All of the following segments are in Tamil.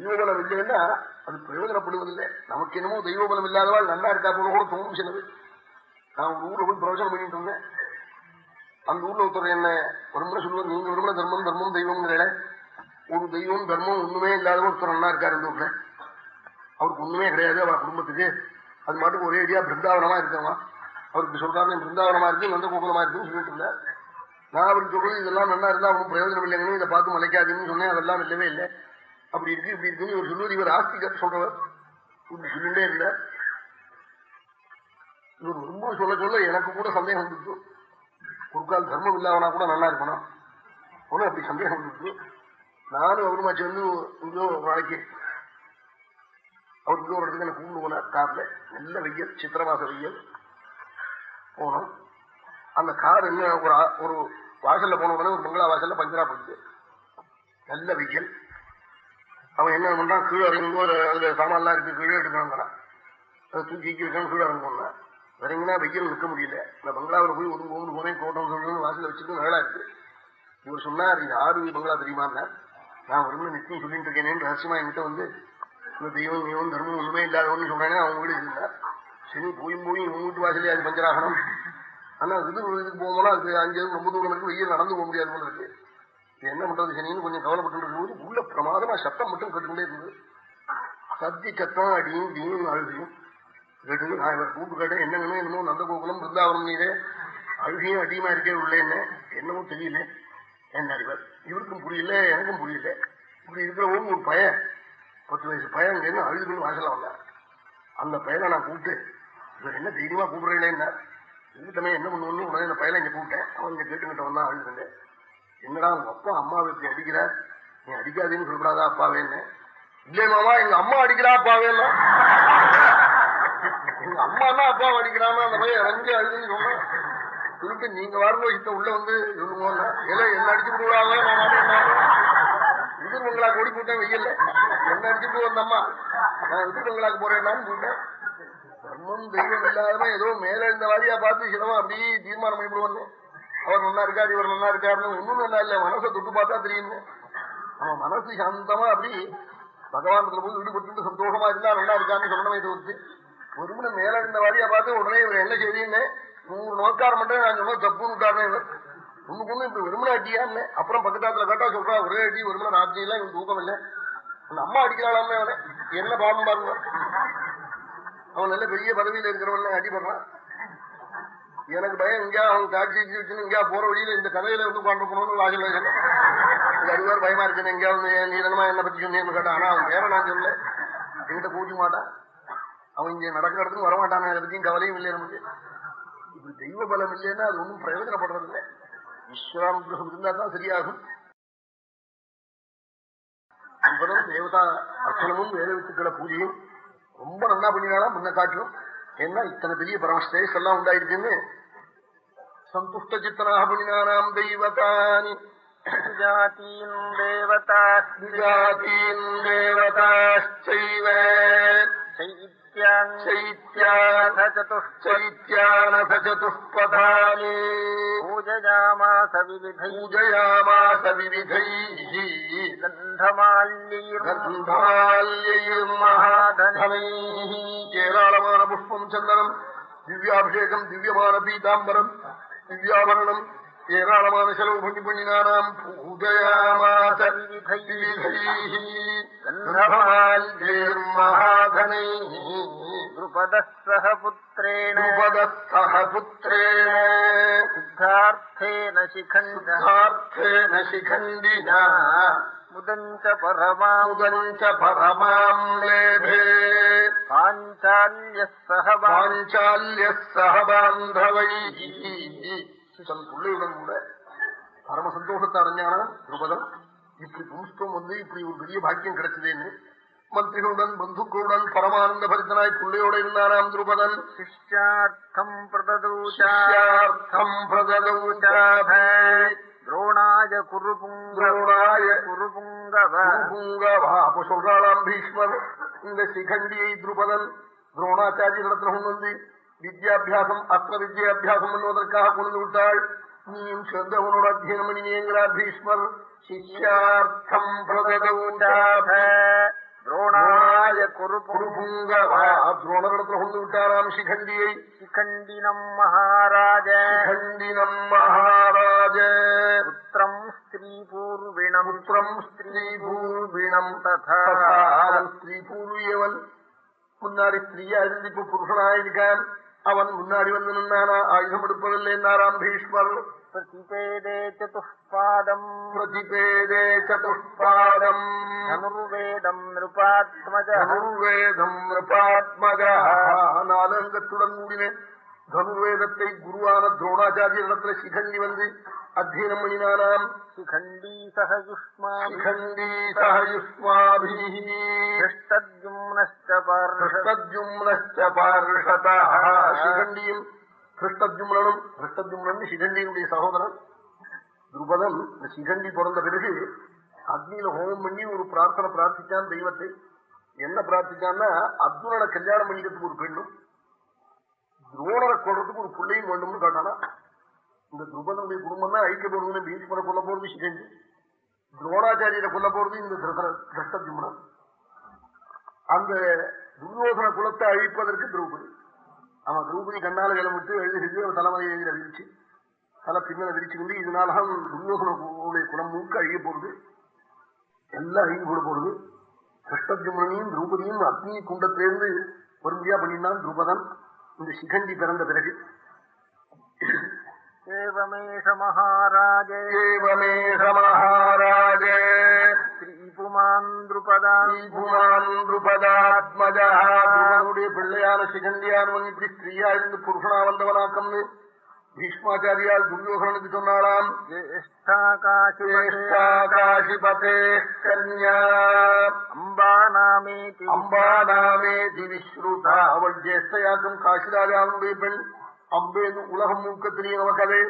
தெய்வபலம் இல்லைன்னா அது பிரயோஜனப்படுவதில்லை. நமக்கு என்னமோ தெய்வபலம் இல்லாதவாள் நல்லா இருக்கா போல கூட தோணும் சிலது. நான் ஒரு ஊர்ல போய் பிரவச்சனம் பண்ணிட்டு இருந்தேன். அந்த ஊர்ல ஒருத்தர் என்ன வரும்புற சொல்லுவார் நீங்க விரும்பின தர்மம் தர்மம் தெய்வம்ங்கிற ஒரு தெய்வம் தர்மம் ஒண்ணுமே இல்லாத ஒருத்தர் நல்லா இருக்காரு இந்த ஊர்ல அவருக்கு ஒண்ணுமே கிடையாது அவர் குடும்பத்துக்கு. அது மாட்டுக்கு ஒரே அடியா பிருந்தாவனமா இருக்கவா அவருக்கு சொல்றாரு பிருந்தாவனமா இருக்கு நந்த கோகுலமா இருக்குன்னு சொல்லிட்டு இருந்தார். நான் அவருக்கு சொல்றது இதெல்லாம் நல்லா இருந்தா அவனுக்கு பிரயோஜனம் இல்லைங்கன்னு இதை பார்த்து மலைக்காதுன்னு சொன்னேன் அதெல்லாம் இல்லவே இல்லை. அப்படி இருக்கு இப்படி இருக்குன்னு இவர் சொல்லுவது இவர் ஆஸ்திகர் சொல்றவர். இப்படி சொல்லிட்டே இருந்தார் இவர் ரொம்ப சொல்ல சொல்ல எனக்கு கூட சந்தேகம் வந்துச்சு. ஒரு கால் தர்மம் இல்லாமனா கூட நல்லா இருக்கணும். ஒன்னும் அப்படி சந்தேகம் வந்துச்சு. நானும் அவருமா சேர்ந்து இங்கோ நாளைக்கு அவர் இங்கோ ஒரு இடத்துக்கு எனக்கு கூண்டு போனார். கார்ல. நல்ல வெயில் சித்திர மாச வெயில். போனோம். அந்த கார் என்ன ஒரு ஒரு வாசல்ல போன உடனே ஒரு மங்களா வாசல்ல பஞ்சரா போயிடுது நல்ல வெயில். அவன் என்ன பண்றான்? கீழே இறங்கும்போது அதுல சாமான்லாம் இருக்கு கீழே எடுக்கணும் அதை தூக்கி இருக்கான் கீழே இறங்கணும் இறங்கினா வெயில் நிற்க முடியல. இந்த பங்களாவில் போய் ஒரு ஒன்று போனேன் கோட்டம் சொல்லணும் வாசல வச்சுட்டு நல்லா இருக்கு. இவர் சொன்னார் இது ஆறு பங்களா தெரியுமா? நான் வரும்னு நிச்சயம் சொல்லிட்டு இருக்கேனேன்னு ரகசியமா என்கிட்ட வந்து இந்த தெய்வம் தெய்வம் தர்மம் ஒண்ணுமே இல்லாதவன்னு சொல்றேனே அவங்க வீடு இருந்தார் சரி போயும் போய் இவங்க வீட்டு வாசலே அது பஞ்சராகணும் ஆனா இது இதுக்கு போகும்போது அது அஞ்சு ரொம்ப தூரம் இருக்கு வெயில் நடந்து போக முடியாது போல இருக்கு. என்ன பண்றது சனின்னு கொஞ்சம் கவலைப்பட்டு இருக்கும்போது உள்ள பிரமாதமா சத்தம் மட்டும் கேட்டுக்கிட்டே இருந்தது. சத்தி சத்தம் அடியும் தீனும் அழுகையும் கேட்டு நான் இவர் கூப்பு கேட்டேன் என்னங்கன்னு என்னமோ நந்தகோகுலம் பிருந்தாவனம் நீரே அழுகையும் அதிகமா இருக்கே உள்ள என்ன? என்னமோ தெரியல. என்ன இவர்? இவருக்கும் புரியல எனக்கும் புரியல. இப்படி இருக்கிறவங்க ஒரு பையன் பத்து வயசு பையன் இருந்து அழுதுன்னு வாசல வந்தார் அந்த பையனை நான் கூப்பிட்டு இவர் என்ன தைரியமா கூப்பிடுறீங்களேன்னா இதுக்கிட்டமே என்ன பண்ணுவோம்னு உடனே இந்த பையனை இங்க கூப்பிட்டேன். அவன் இங்க கேட்டுக்கிட்ட வந்தான் அழுதுங்க என்னடா உங்க அப்பா அம்மாவை இப்படி அடிக்கிற? நீ அடிக்காதேன்னு சொல்லக்கூடாதா அப்பாவேன்னு இல்லையே மாமா எங்க அம்மா அடிக்கிறா அப்பாவேன்னா எங்க அம்மா தான் அப்பாவை அடிக்கிறான்னு அந்த பையன் இறங்கி அழுதுன்னு சொன்னான் சொல்லிட்டு நீங்க வாரணோகிட்ட உள்ள வந்து சொல்லுவோம்னா ஏதோ என்ன அடிச்சு விடுவாங்க விதிர்மங்களா ஓடி போட்டேன் வெயில்ல. என்ன அடிச்சுட்டு வந்தம்மா நான் விதிர்மங்களாக்கு போறேன்னான்னு சொல்லிட்டேன். தர்மம் தெய்வம் இல்லாதவன் ஏதோ மேல இருந்த வாரியா பார்த்து சிலவன் அப்படியே தீர்மானம் பண்ணிவிடுவாங்க அவர் நல்லா இருக்காரு இவர் நல்லா இருக்காருன்னு ஒண்ணும் நல்லா இல்ல மனசை தொட்டு பார்த்தா தெரியுங்க அவன் மனசு சாந்தமா அப்படி பகவானத்துல போய் ஈடுபட்டு சந்தோஷமா இருந்தா நல்லா இருக்கான்னு சொல்லணுமே தவிர்த்து. ஒரு மணி மேல இருந்த வாரியா பார்த்து உடனே இவர் என்ன செய்தின்னு நூறு நோக்கார மட்டும் நான் சொன்ன தப்புன்னு விட்டாருன்னு. ஒண்ணுக்கு ஒண்ணு இப்படி வெறுமனை அடியான்னு அப்புறம் பக்கத்தாத்துல கேட்டா சொல்றா ஒரே அடி வெறுமனை ராத்திரி எல்லாம் இவன் தூக்கம் இல்லை. அந்த அம்மா அடிக்கிறாளாமே அவனை. என்ன பாவம் பாருங்க. அவன் நல்ல பெரிய பதவியில இருக்கிறவன் அடிபடுறான். எனக்கு பயம் எங்கேயா அவன் டாக்ஸி வச்சுன்னு எங்கேயா போற வழியில இந்த கதையில வந்து கொண்டு போகணும்னு வாசல் வைக்கணும் பயமா இருக்கு எங்கேயாவது வந்து என்ன பத்தி சொன்னேன்னு கேட்டான் ஆனா அவன் பேர நான் சொல்லல. என்கிட்ட கூட்டி மாட்டான். அவன் இங்க நடக்கிற இடத்துக்கு வரமாட்டான் அதை பத்தியும் கவலையும் இல்லை நமக்கு. இப்படி தெய்வ பலம் இல்லைன்னா அது ஒன்றும் பிரயோஜனப்படுறது இல்லை ஈஸ்வரானுகிரகம் இருந்தா தான் சரியாகும். தேவதா அர்ச்சனமும் வேத வித்துக்களை பூஜையும் ரொம்ப நல்லா பண்ணினாலும் முன்ன காட்டிலும் ஏன்னா இத்தனை பெரிய பரமஸ்ரேஷ் எல்லாம் உண்டாயிருக்குன்னு? சந்துஷ்ட சித்தனாக புனினானாம் தெய்வதானி தேவதாஸ் தேவதாஸ் செய்வ चतुश्चैत्यानचतुःपदानि पूजयामास विविधै पूजयामास विविधैः गन्धमाल्यैर्महाधनैः केरालमानपुष्पम् चन्दनम् दिव्याभिषेकम् दिव्यमानपीताम्बरम् दिव्याभरणम् ஏராளமான செலவு பண்ணி பண்ணினாராம் பூஜயாமாச விவிதைः கர்மால்யைர்மகாதனைः द्रुपदः सह पुत्रेण द्रुपदत्तः पुत्रेण सिद्धार्थेन शिखण्डः सिद्धार्थेन शिखण्डिना मुदम् च परमाम् मुदम् च परमाम् लेभे पाञ्चाल्यः सह பாஞ்சால்ய சகபாந்தவை தன் பிள்ளையுடன் கூட பரம சந்தோஷத்தை அடைஞ்சானாம் திருபதம். இப்படி பும்ஸ்கம் வந்து இப்படி ஒரு பெரிய பாக்கியம் கிடைச்சதேன்னு மந்திரிகளுடன் பந்துக்களுடன் பரமானந்த பரிதனாய் பிள்ளையோட இருந்தாராம் திருபதன். சிஷ்யார்த்தம் பிரததூச்சார்த்தம் பிரததூச்சாபே துரோணாய குருபுங் துரோணாய குருபுங்கவா. அப்ப சொல்றாளாம் பீஷ்மர் இந்த சிகண்டியை திருபதன் துரோணாச்சாரிய நடத்தின வந்து வித்யாபியாசம் அஸ்திர வித்யாபியாசம் பண்ணுவதற்காக கொண்டு விட்டாள் நீயும் சேர்ந்து அவனோட அத்தியனம் பண்ணினேங்கிறார் பீஷ்மர். சிஷ்யார்த்தம் துரோணாய குருபுங்க துரோணரிடத்துல கொண்டு விட்டாராம் சிகண்டியை. சிகண்டினம் மகாராஜ. சிகண்டினம் மகாராஜ. புத்திரம் ஸ்திரீபூர்விணம். புத்திரம் ஸ்திரீபூர்விணம் ததா. ஸ்திரீபூர்வியவன். முன்னாடி ஸ்திரீயா இருந்து இப்ப புருஷனாயிருக்கான். அவன் முன்னாடி வந்து நின்னானா ஆயுதம் எடுப்பதில்லை என்றாராம் பீஷ்மர் பிரதிபேதே சதுஷ்பாதம் பிரதிபேதே சதுஷ்பாதம் அனுர்வேதம் நிருபாத்மஜ அனுர்வேதம் நிருபாத்மஜ நாலங்கத்துடன் கூடினேன் தனுர்வேதத்தை குருவான துரோணாச்சாரியத்துல சிகண்டி வந்து அத்தியனம் பண்ணினானாம். சிகண்டி சிகண்டியும் கிருஷ்ணஜும்லனும் கிருஷ்ணஜும்லன் சிகண்டியினுடைய சகோதரன் துருபதன் சிகண்டி பிறந்த பிறகு அக்னியில ஹோமம் பண்ணி ஒரு பிரார்த்தனை பிரார்த்திச்சான் தெய்வத்தை. என்ன பிரார்த்திச்சான்னா அர்ஜுனனை கல்யாணம் பண்ணிக்கிறதுக்கு ஒரு பெண்ணும் துரோணரை கொள்றதுக்கு ஒரு பிள்ளையும் வேண்டும்னு கேட்டானா? இந்த துருபதனுடைய குடும்பம் தான் ஐக்கியப்படுவது பீஷ்மரை கொல்ல போறது சிகண்டி துரோணாச்சாரியரை கொல்ல போறது இந்த கிருஷ்ணத்யும்னன் அந்த துரியோசன குலத்தை அழிப்பதற்கு திரௌபதி. அவன் திரௌபதி கண்ணால கிளம்பிட்டு எழுதி அவன் தலைமையை எழுதிட விரிச்சு தலை பின்னலை விரிச்சு கொண்டு இதனாலதான் துரியோதனுடைய குலம் மூக்க அழிய போறது எல்லாம் அழிஞ்சு போட போறது கிருஷ்ணஜுமனையும் திரௌபதியும் அக்னி குண்டத்திலிருந்து பொறுமையா பண்ணினான் துருபதன். இந்த சிகண்டி பிறந்த பிறகு. ஏவமேஷ மகாராஜே. ஏவமேஷ மகாராஜே. புமாந்திருபதாத்மஜாடைய பிள்ளையான சிகண்டியானவன் இப்படி ஸ்திரீயா இருந்து புருஷனா வந்தவனாக்கம் பீஷ்மாச்சாரியா துரியோகனுக்கு சொன்னாலாம் ஜேஷ்டாகாசிபதே கன்யா அம்பா நாமே அம்பா நாமே திவிஸ்ருதா அவள் ஜேஷ்டையாக்கும் காசிராஜாவுடைய பெண். அம்பேன்னு உலகம் மூக்கத்திலேயே நமக்கதே.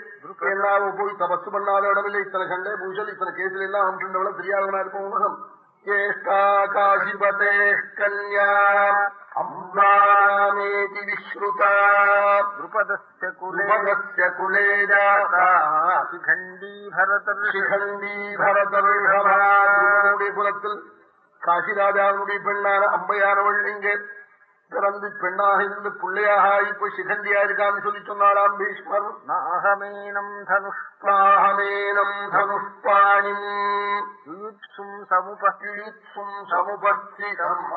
எல்லாரும் போய் தபசு பண்ணாத இடமில்லை. இத்தனை சண்டை பூசல் இத்தனை கேசில் எல்லாம் அம்பின்றவள தெரியாதவனா இருக்கும் உலகம். ஜேஷ்டா காசிபதே கன்யா அம்பானாமேதி விஸ்ருதா द्रुपदस्य कुले உபகஸ்ய குலே ஜாதா शिखण्डी भरतर्षि சிகண்டி பரதருடைய குலத்தில் காசிராஜாவுடைய பெண்ணான அம்பையானவள் இங்கே பிறந்து பெண்ணாக இருந்து பிள்ளையாக இப்ப சிகந்தியா இருக்கான்னு சொல்லி சொன்னாலாம் பீஷ்மர். நாகமேனம் தனுஷ்பாகமேனம் தனுஷ்பாணிம்.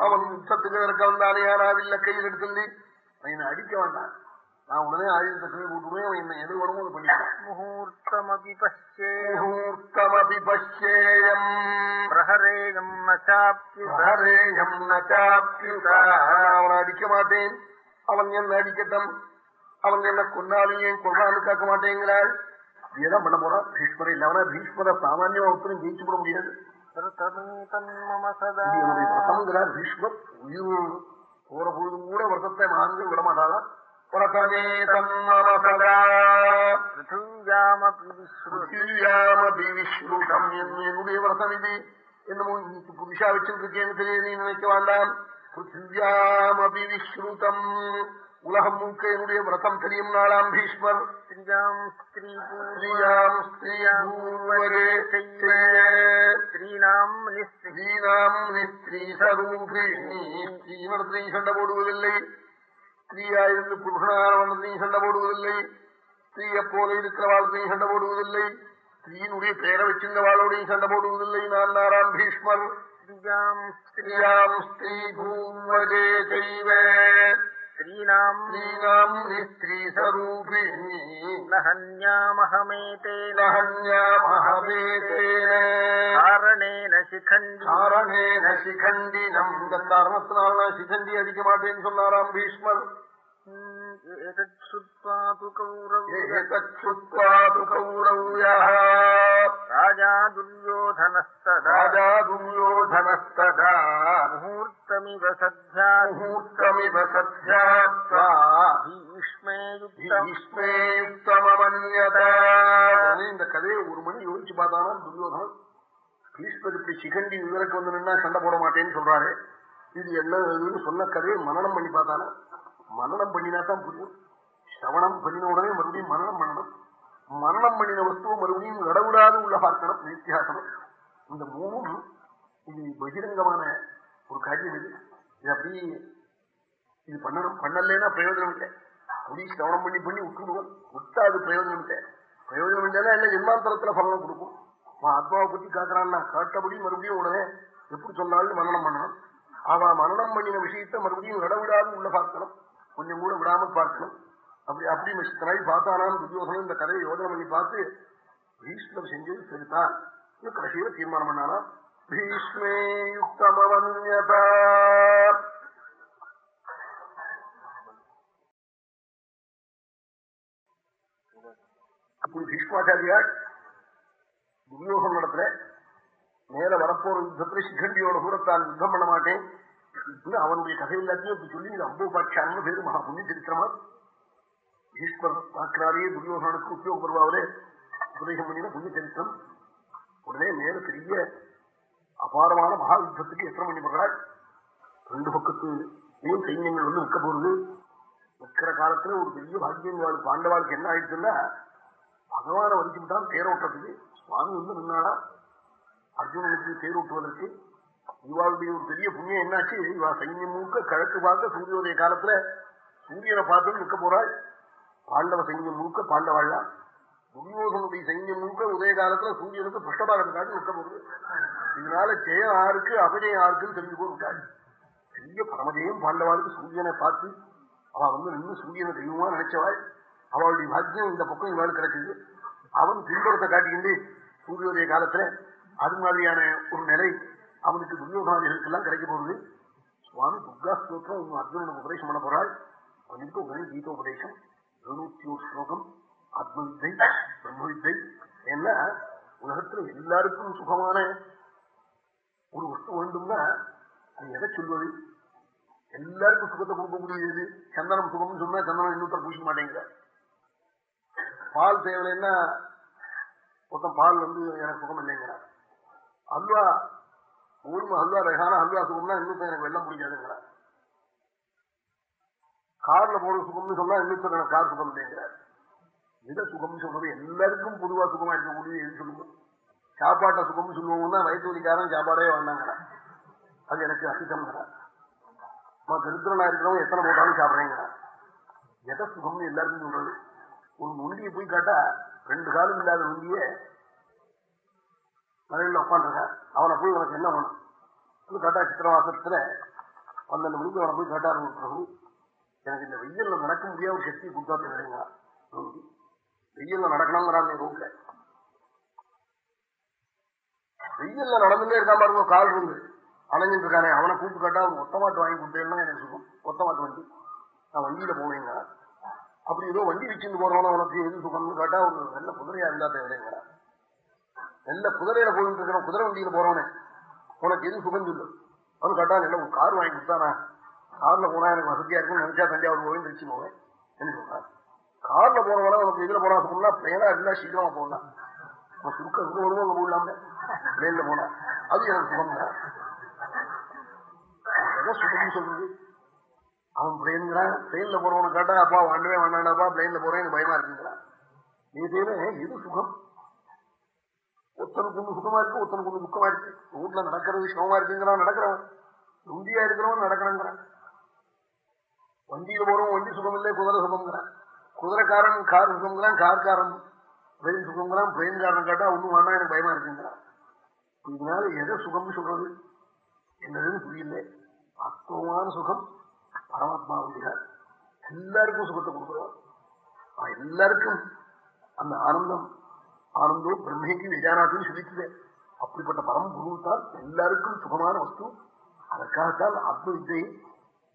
அவன் யுத்தத்துக்கு இருக்க வந்தாலே யாராவில்ல கையில் எடுத்துண்டு அவன் அடிக்க வந்தான். நான் உடனே ஆயுதத்தை கீழே போட்டுமே அவன் என்ன எது வேணுமோ பண்ணிட்டான் முகூர்த்தமபி பச்சேமபி பச்சேயம் பிரஹரேயம் நச்சாப்தி பிரஹரேயம் நச்சாப்தி அவனை அடிக்க மாட்டேன். அவன் என்ன அடிக்கட்டும். அவன் என்ன கொண்டாலையும் கொள்ளான்னு காக்க மாட்டேங்கிறாள். இதான் பண்ண போறான் பீஷ்மரை இல்லாமனா பீஷ்மரை சாமான்யமா ஒருத்தரும் ஜெயிச்சு போட முடியாது. பீஷ்மர். உயிர் போற பொழுதும் கூட வருத்தத்தை மாண்கள் விடமாட்டாதான் എന്നുടേ വ്രതം ഇത് എന്ന് പുരുഷ വെച്ചുകൊണ്ടിരിക്കേണ്ടാം ഉലഹം മുക്ക് വ്രതം തരിയും നാളാം ഭീഷ്മർ. സ്ത്രീനാം സ്ത്രീ സ്ത്രീ സ്ത്രീ കണ്ട പോടുകയില്ലേ ஸ்திரீயாயிருந்து புருஷனானவனத்தையும் சண்டை போடுவதில்லை. ஸ்திரீயை போல இருக்கிறவாழ்த்தையும் சண்டை போடுவதில்லை. ஸ்திரீனுடைய பெயரை வச்சிருந்தவாளோடையும் சண்டை போடுவதில்லை. நான் நாராம் பீஷ்மர். ஸ்திரியாம் ஸ்திரீ. பூர்வதே செய்வ. ஸ்திரீனாம் ஸ்ரீனாம் நிஸ்திரீ சரூபிணி நஹன்யாமஹமேதேன காரணேன சிகண்டி காரணேன சிகண்டினம் இந்த காரணத்தினால சிகண்டி அடிக்க மாட்டேன்னு சொன்னாராம் பீஷ்மர் முகூர்த்தமிவ சத்யா முகூர்த்தமிவ சத்யாத்வா பீஷ்மே யுக்தம் பீஷ்மே யுக்தமமன்யதா உடனே இந்த கதையை ஒரு மணி யோசிச்சு பார்த்தானா துரியோதனன் பீஷ்மர் இப்படி சிகண்டி விவரக்கு வந்து நின்னா சண்டை போட மாட்டேன்னு சொல்றாரு. இது என்ன சொன்ன கதையை மனனம் பண்ணி பார்த்தானா மரணம் பண்ணினா தான் புரியும். சிரவணம் பண்ணின உடனே மறுபடியும் மரணம் பண்ணணும். மரணம் பண்ணின வஸ்துவை மறுபடியும் இடவிடாது உள்ள பார்க்கணும் நித்தியாசனம். இந்த மூணும் இது பகிரங்கமான ஒரு காரியம் இது. இது அப்படி இது பண்ணணும். பண்ணலன்னா பிரயோஜனம் இல்லை. அப்படி சிரவணம் பண்ணி பண்ணி விட்டுடுவோம். விட்டா அது பிரயோஜனம் இல்லை. பிரயோஜனம் இல்லைன்னா என்ன ஜென்மாந்தரத்துல பலனம் கொடுக்கும். ஆத்மாவை பத்தி காக்குறான்னா காட்டபடி மறுபடியும் உடனே எப்படி சொன்னாலும் மரணம் பண்ணணும். அவன் மரணம் பண்ணின விஷயத்த மறுபடியும் விடவிடாது உள்ள பார்க்கணும். கொஞ்சம் கூட விடாம பார்க்கணும். அப்படி அப்படி மிஷத்தனாய் பார்த்தானாம் துரியோசனம் இந்த கதையை யோஜனை பண்ணி பார்த்து பீஷ்மர் செஞ்சது சரிதான். கடைசியில தீர்மானம் பண்ணானா? பீஷ்மே யுக்தமவன்யதா. அப்படி பீஷ்மாச்சாரியார் துரியோகம் நடத்துல மேல வரப்போற யுத்தத்துல சிகண்டியோட கூட தான் யுத்தம் பண்ண மாட்டேன். அவனுடைய கதை எல்லாத்தையும் இப்படி சொல்லி இது அம்போபாட்சியான்னு பேரு மகா புண்ணிய சரித்திரமா ஈஸ்வர் பார்க்கிறாரே துரியோகனுக்கு உத்தியோகப்படுவாவிலே உபதேசம் பண்ணின புண்ணிய சரித்திரம் உடனே நேர பெரிய அபாரமான மகா யுத்தத்துக்கு எத்தனை பண்ணி போடுறாள் ரெண்டு பக்கத்துலையும் சைன்யங்கள் வந்து நிற்க போறது நிற்கிற காலத்துல ஒரு பெரிய பாக்கியம் பாண்டவாளுக்கு என்ன ஆயிடுச்சுன்னா பகவான வரிச்சுட்டான் தேரோட்டத்துக்கு சுவாமி வந்து நின்னாடா அர்ஜுனனுக்கு தேரோட்டுவதற்கு இவாளுடைய ஒரு பெரிய புண்ணியம் என்னாச்சு? இவா சைன்யம் மூக்க கிழக்கு பார்க்க சூரியோதய காலத்துல சூரியனை பார்த்து நிற்க போறாள். பாண்டவ சைன்யம் மூக்க பாண்டவாள்லாம் துரியோகனுடைய சைன்யம் மூக்க உதய காலத்துல சூரியனுக்கு புஷ்டபாரத்துக்காக நிற்க போகுது. இதனால ஜெயம் ஆருக்கு அபஜயம் ஆருக்குன்னு தெரிஞ்சு போட்டாள் பெரிய பரமஜெயம் பாண்டவாளுக்கு சூரியனை பார்த்து அவ வந்து நின்று சூரியனை தெய்வமா நினைச்சவாள். அவளுடைய பாக்கியம் இந்த பக்கம் இவாள் கிடைச்சது அவன் பின்புறத்தை காட்டிக்கிண்டு சூரியோதய காலத்துல அது மாதிரியான ஒரு நிலை அவனுக்கு துரியோகாதிகளுக்கெல்லாம் கிடைக்க போகுது. சுவாமி துர்கா ஸ்லோகம் அர்ஜுனனுக்கு உபதேசம் பண்ண போறாள் அவனுக்கு உடனே கீதோபதேசம். இருநூத்தி ஒரு ஸ்லோகம் ஆத்மவித்தை பிரம்மவித்தை. ஏன்னா உலகத்துல எல்லாருக்கும் சுகமான ஒரு வஸ்து வேண்டும்னா அது எதை சொல்வது? எல்லாருக்கும் சுகத்தை கொடுக்கக்கூடியது சந்தனம் சுகம்னு சொன்னா சந்தனம் இன்னொருத்தர் பூசிக்க மாட்டேங்கிற பால் தேவைன்னா மொத்தம் பால் வந்து எனக்கு சுகம் இல்லைங்கிறார். அல்வா உங்களுக்கு ஹல்வா ரகான ஹல்வா சுகம்னா இன்னும் எனக்கு வெள்ளம் பிடிக்காதுங்கிறார் கார்ல போற சுகம்னு சொன்னா இன்னும் கார் சுகம் இல்லைங்கிறார். எதை சுகம்னு சொல்றது? எல்லாருக்கும் பொதுவா சுகமா இருக்கக்கூடிய எது சொல்லுங்க? சாப்பாட்டை சுகம் சொல்லுவோம்னா வயிற்று வலிக்காரன் சாப்பாடே வேண்டாங்கிறார் அது எனக்கு அசிதம்ங்கிறார் திருத்திரனா இருக்கிறவங்க எத்தனை போட்டாலும் சாப்பிட்றேங்கிறான். எதை சுகம்னு எல்லாருக்கும் சொல்றது? ஒரு நொண்டியை போய் காட்டா ரெண்டு காலம் இல்லாத நொண்டிய மழையில் உட்காந்துருக்க அவனை போய் உனக்கு என்ன வேணும்? காட்டா சித்திரவாசத்துல பன்னெண்டு மணிக்கு அவனை போய் கேட்டாரு பிரபு. எனக்கு இந்த வெயில்ல நடக்க முடியாத ஒரு சக்தி கொடுத்தா தெரியுங்களா வெயில்ல நடக்கணுங்கிறாங்க ரூம்ல. வெயில்ல நடந்துட்டே இருக்கா பாருங்க கால் இருந்து. அலைஞ்சிட்டு இருக்கானே. அவனை கூப்பிட்டு கேட்டா அவன் ஒத்த மாட்டு வாங்கி கொடுத்தேன்னா எனக்கு சுகம். ஒத்த மாட்டு வண்டி. நான் வண்டியில போனேங்க அப்படி ஏதோ வண்டி வச்சுட்டு போறவன உனக்கு எது சுகம்னு கேட்டா ஒரு நல்ல குதிரையா இருந்தா தேவைங்கிறான் நல்ல குதிரையில போயிட்டு இருக்கிற குதிரை வண்டியில போறவனே. உனக்கு எது சுகம் சொல்லு அவனு கேட்டா இல்லை உன் கார் வாங்கி கொடுத்தானா? கார்ல போனா எனக்கு வசதியா இருக்குன்னு நினைச்சா தஞ்சாவூர் போவேன் திருச்சி போவேன் என்ன சொன்னார். கார்ல போறவன உனக்கு எதுல போனா சுகம்னா பிளேனா இருந்தா சீக்கிரமா போகலாம் சுருக்க வருவோம் அங்க போடலாம பிளேன்ல போனா. அது எனக்கு சுகம் தான் சுகம்னு சொல்றது? அவன் பிளேன்கிறான் பிளேன்ல போறவனு கேட்டா அப்பா வாண்டவே வேண்டாண்டாப்பா பிளேன்ல போறேன் எனக்கு பயமா இருக்குங்கிறான். நீ செய்வே எது சுகம்? ஒருத்தனுக்கு ஒண்ணு சுகமா இருக்கு ஒருத்தனுக்கு ஒண்ணு துக்கமா இருக்கு. வீட்டுல நடக்கிறது சுகமா இருக்குங்கிறான் நடக்கிறவன். உண்டியா இருக்கிறவன் நடக்கணுங்கிறான் வண்டியில போறவன் வண்டி சுகம் இல்லை குதிரை சுகம்ங்கிறான். குதிரைக்காரன் கார் சுகம்ங்கிறான் கார்காரன் பிரெயின் சுகம்ங்கிறான். பிளேன்காரன் கேட்டா ஒண்ணும் வேணா எனக்கு பயமா இருக்குங்கிறான். இதனால எதை சுகம்னு சொல்றது? என்னதுன்னு புரியல. அத்துவமான சுகம் பரமாத்மாவுடைய எல்லாருக்கும் சுகத்தை கொடுக்குறோம். எல்லாருக்கும் அந்த ஆனந்தம் ஆனந்தோ பிரம்மேகி நிஜானாத்தின்னு சுதிக்குது அப்படிப்பட்ட பரம் குருத்தால் எல்லாருக்கும் சுகமான வஸ்து. அதற்காகத்தால் ஆத்ம வித்தியை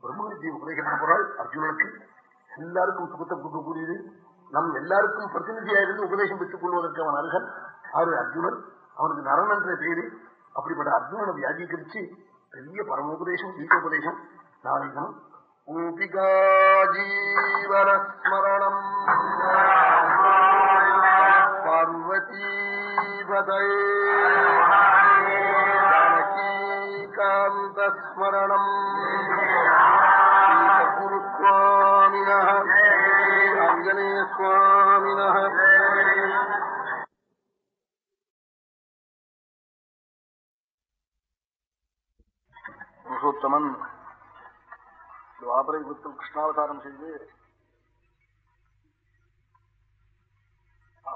பிரம்ம வித்தியை உபதேசம் பண்ண போறாள் அர்ஜுனனுக்கு. எல்லாருக்கும் சுகத்தை கொடுக்கக்கூடியது. நம் எல்லாருக்கும் பிரதிநிதியாக இருந்து உபதேசம் பெற்றுக் கொள்வதற்கு அவன் அருகன். ஆறு அர்ஜுனன். அவனுக்கு நரன் என்ற பெயரு. அப்படிப்பட்ட அர்ஜுனனை வியாஜீகரிச்சு பெரிய பரமோபதேசம் கீதோபதேசம் நாளைக்கும் ஓபிகா ஜீவனஸ்மரணம் பார்வதி ஜானகீகாந்தஸ்மரணம் குருஸ்வாமின ஆஞ்சநேயஸ்வாமின புருஷோத்தமன் துவாபர யுகத்தில் கிருஷ்ணாவதாரம் செய்து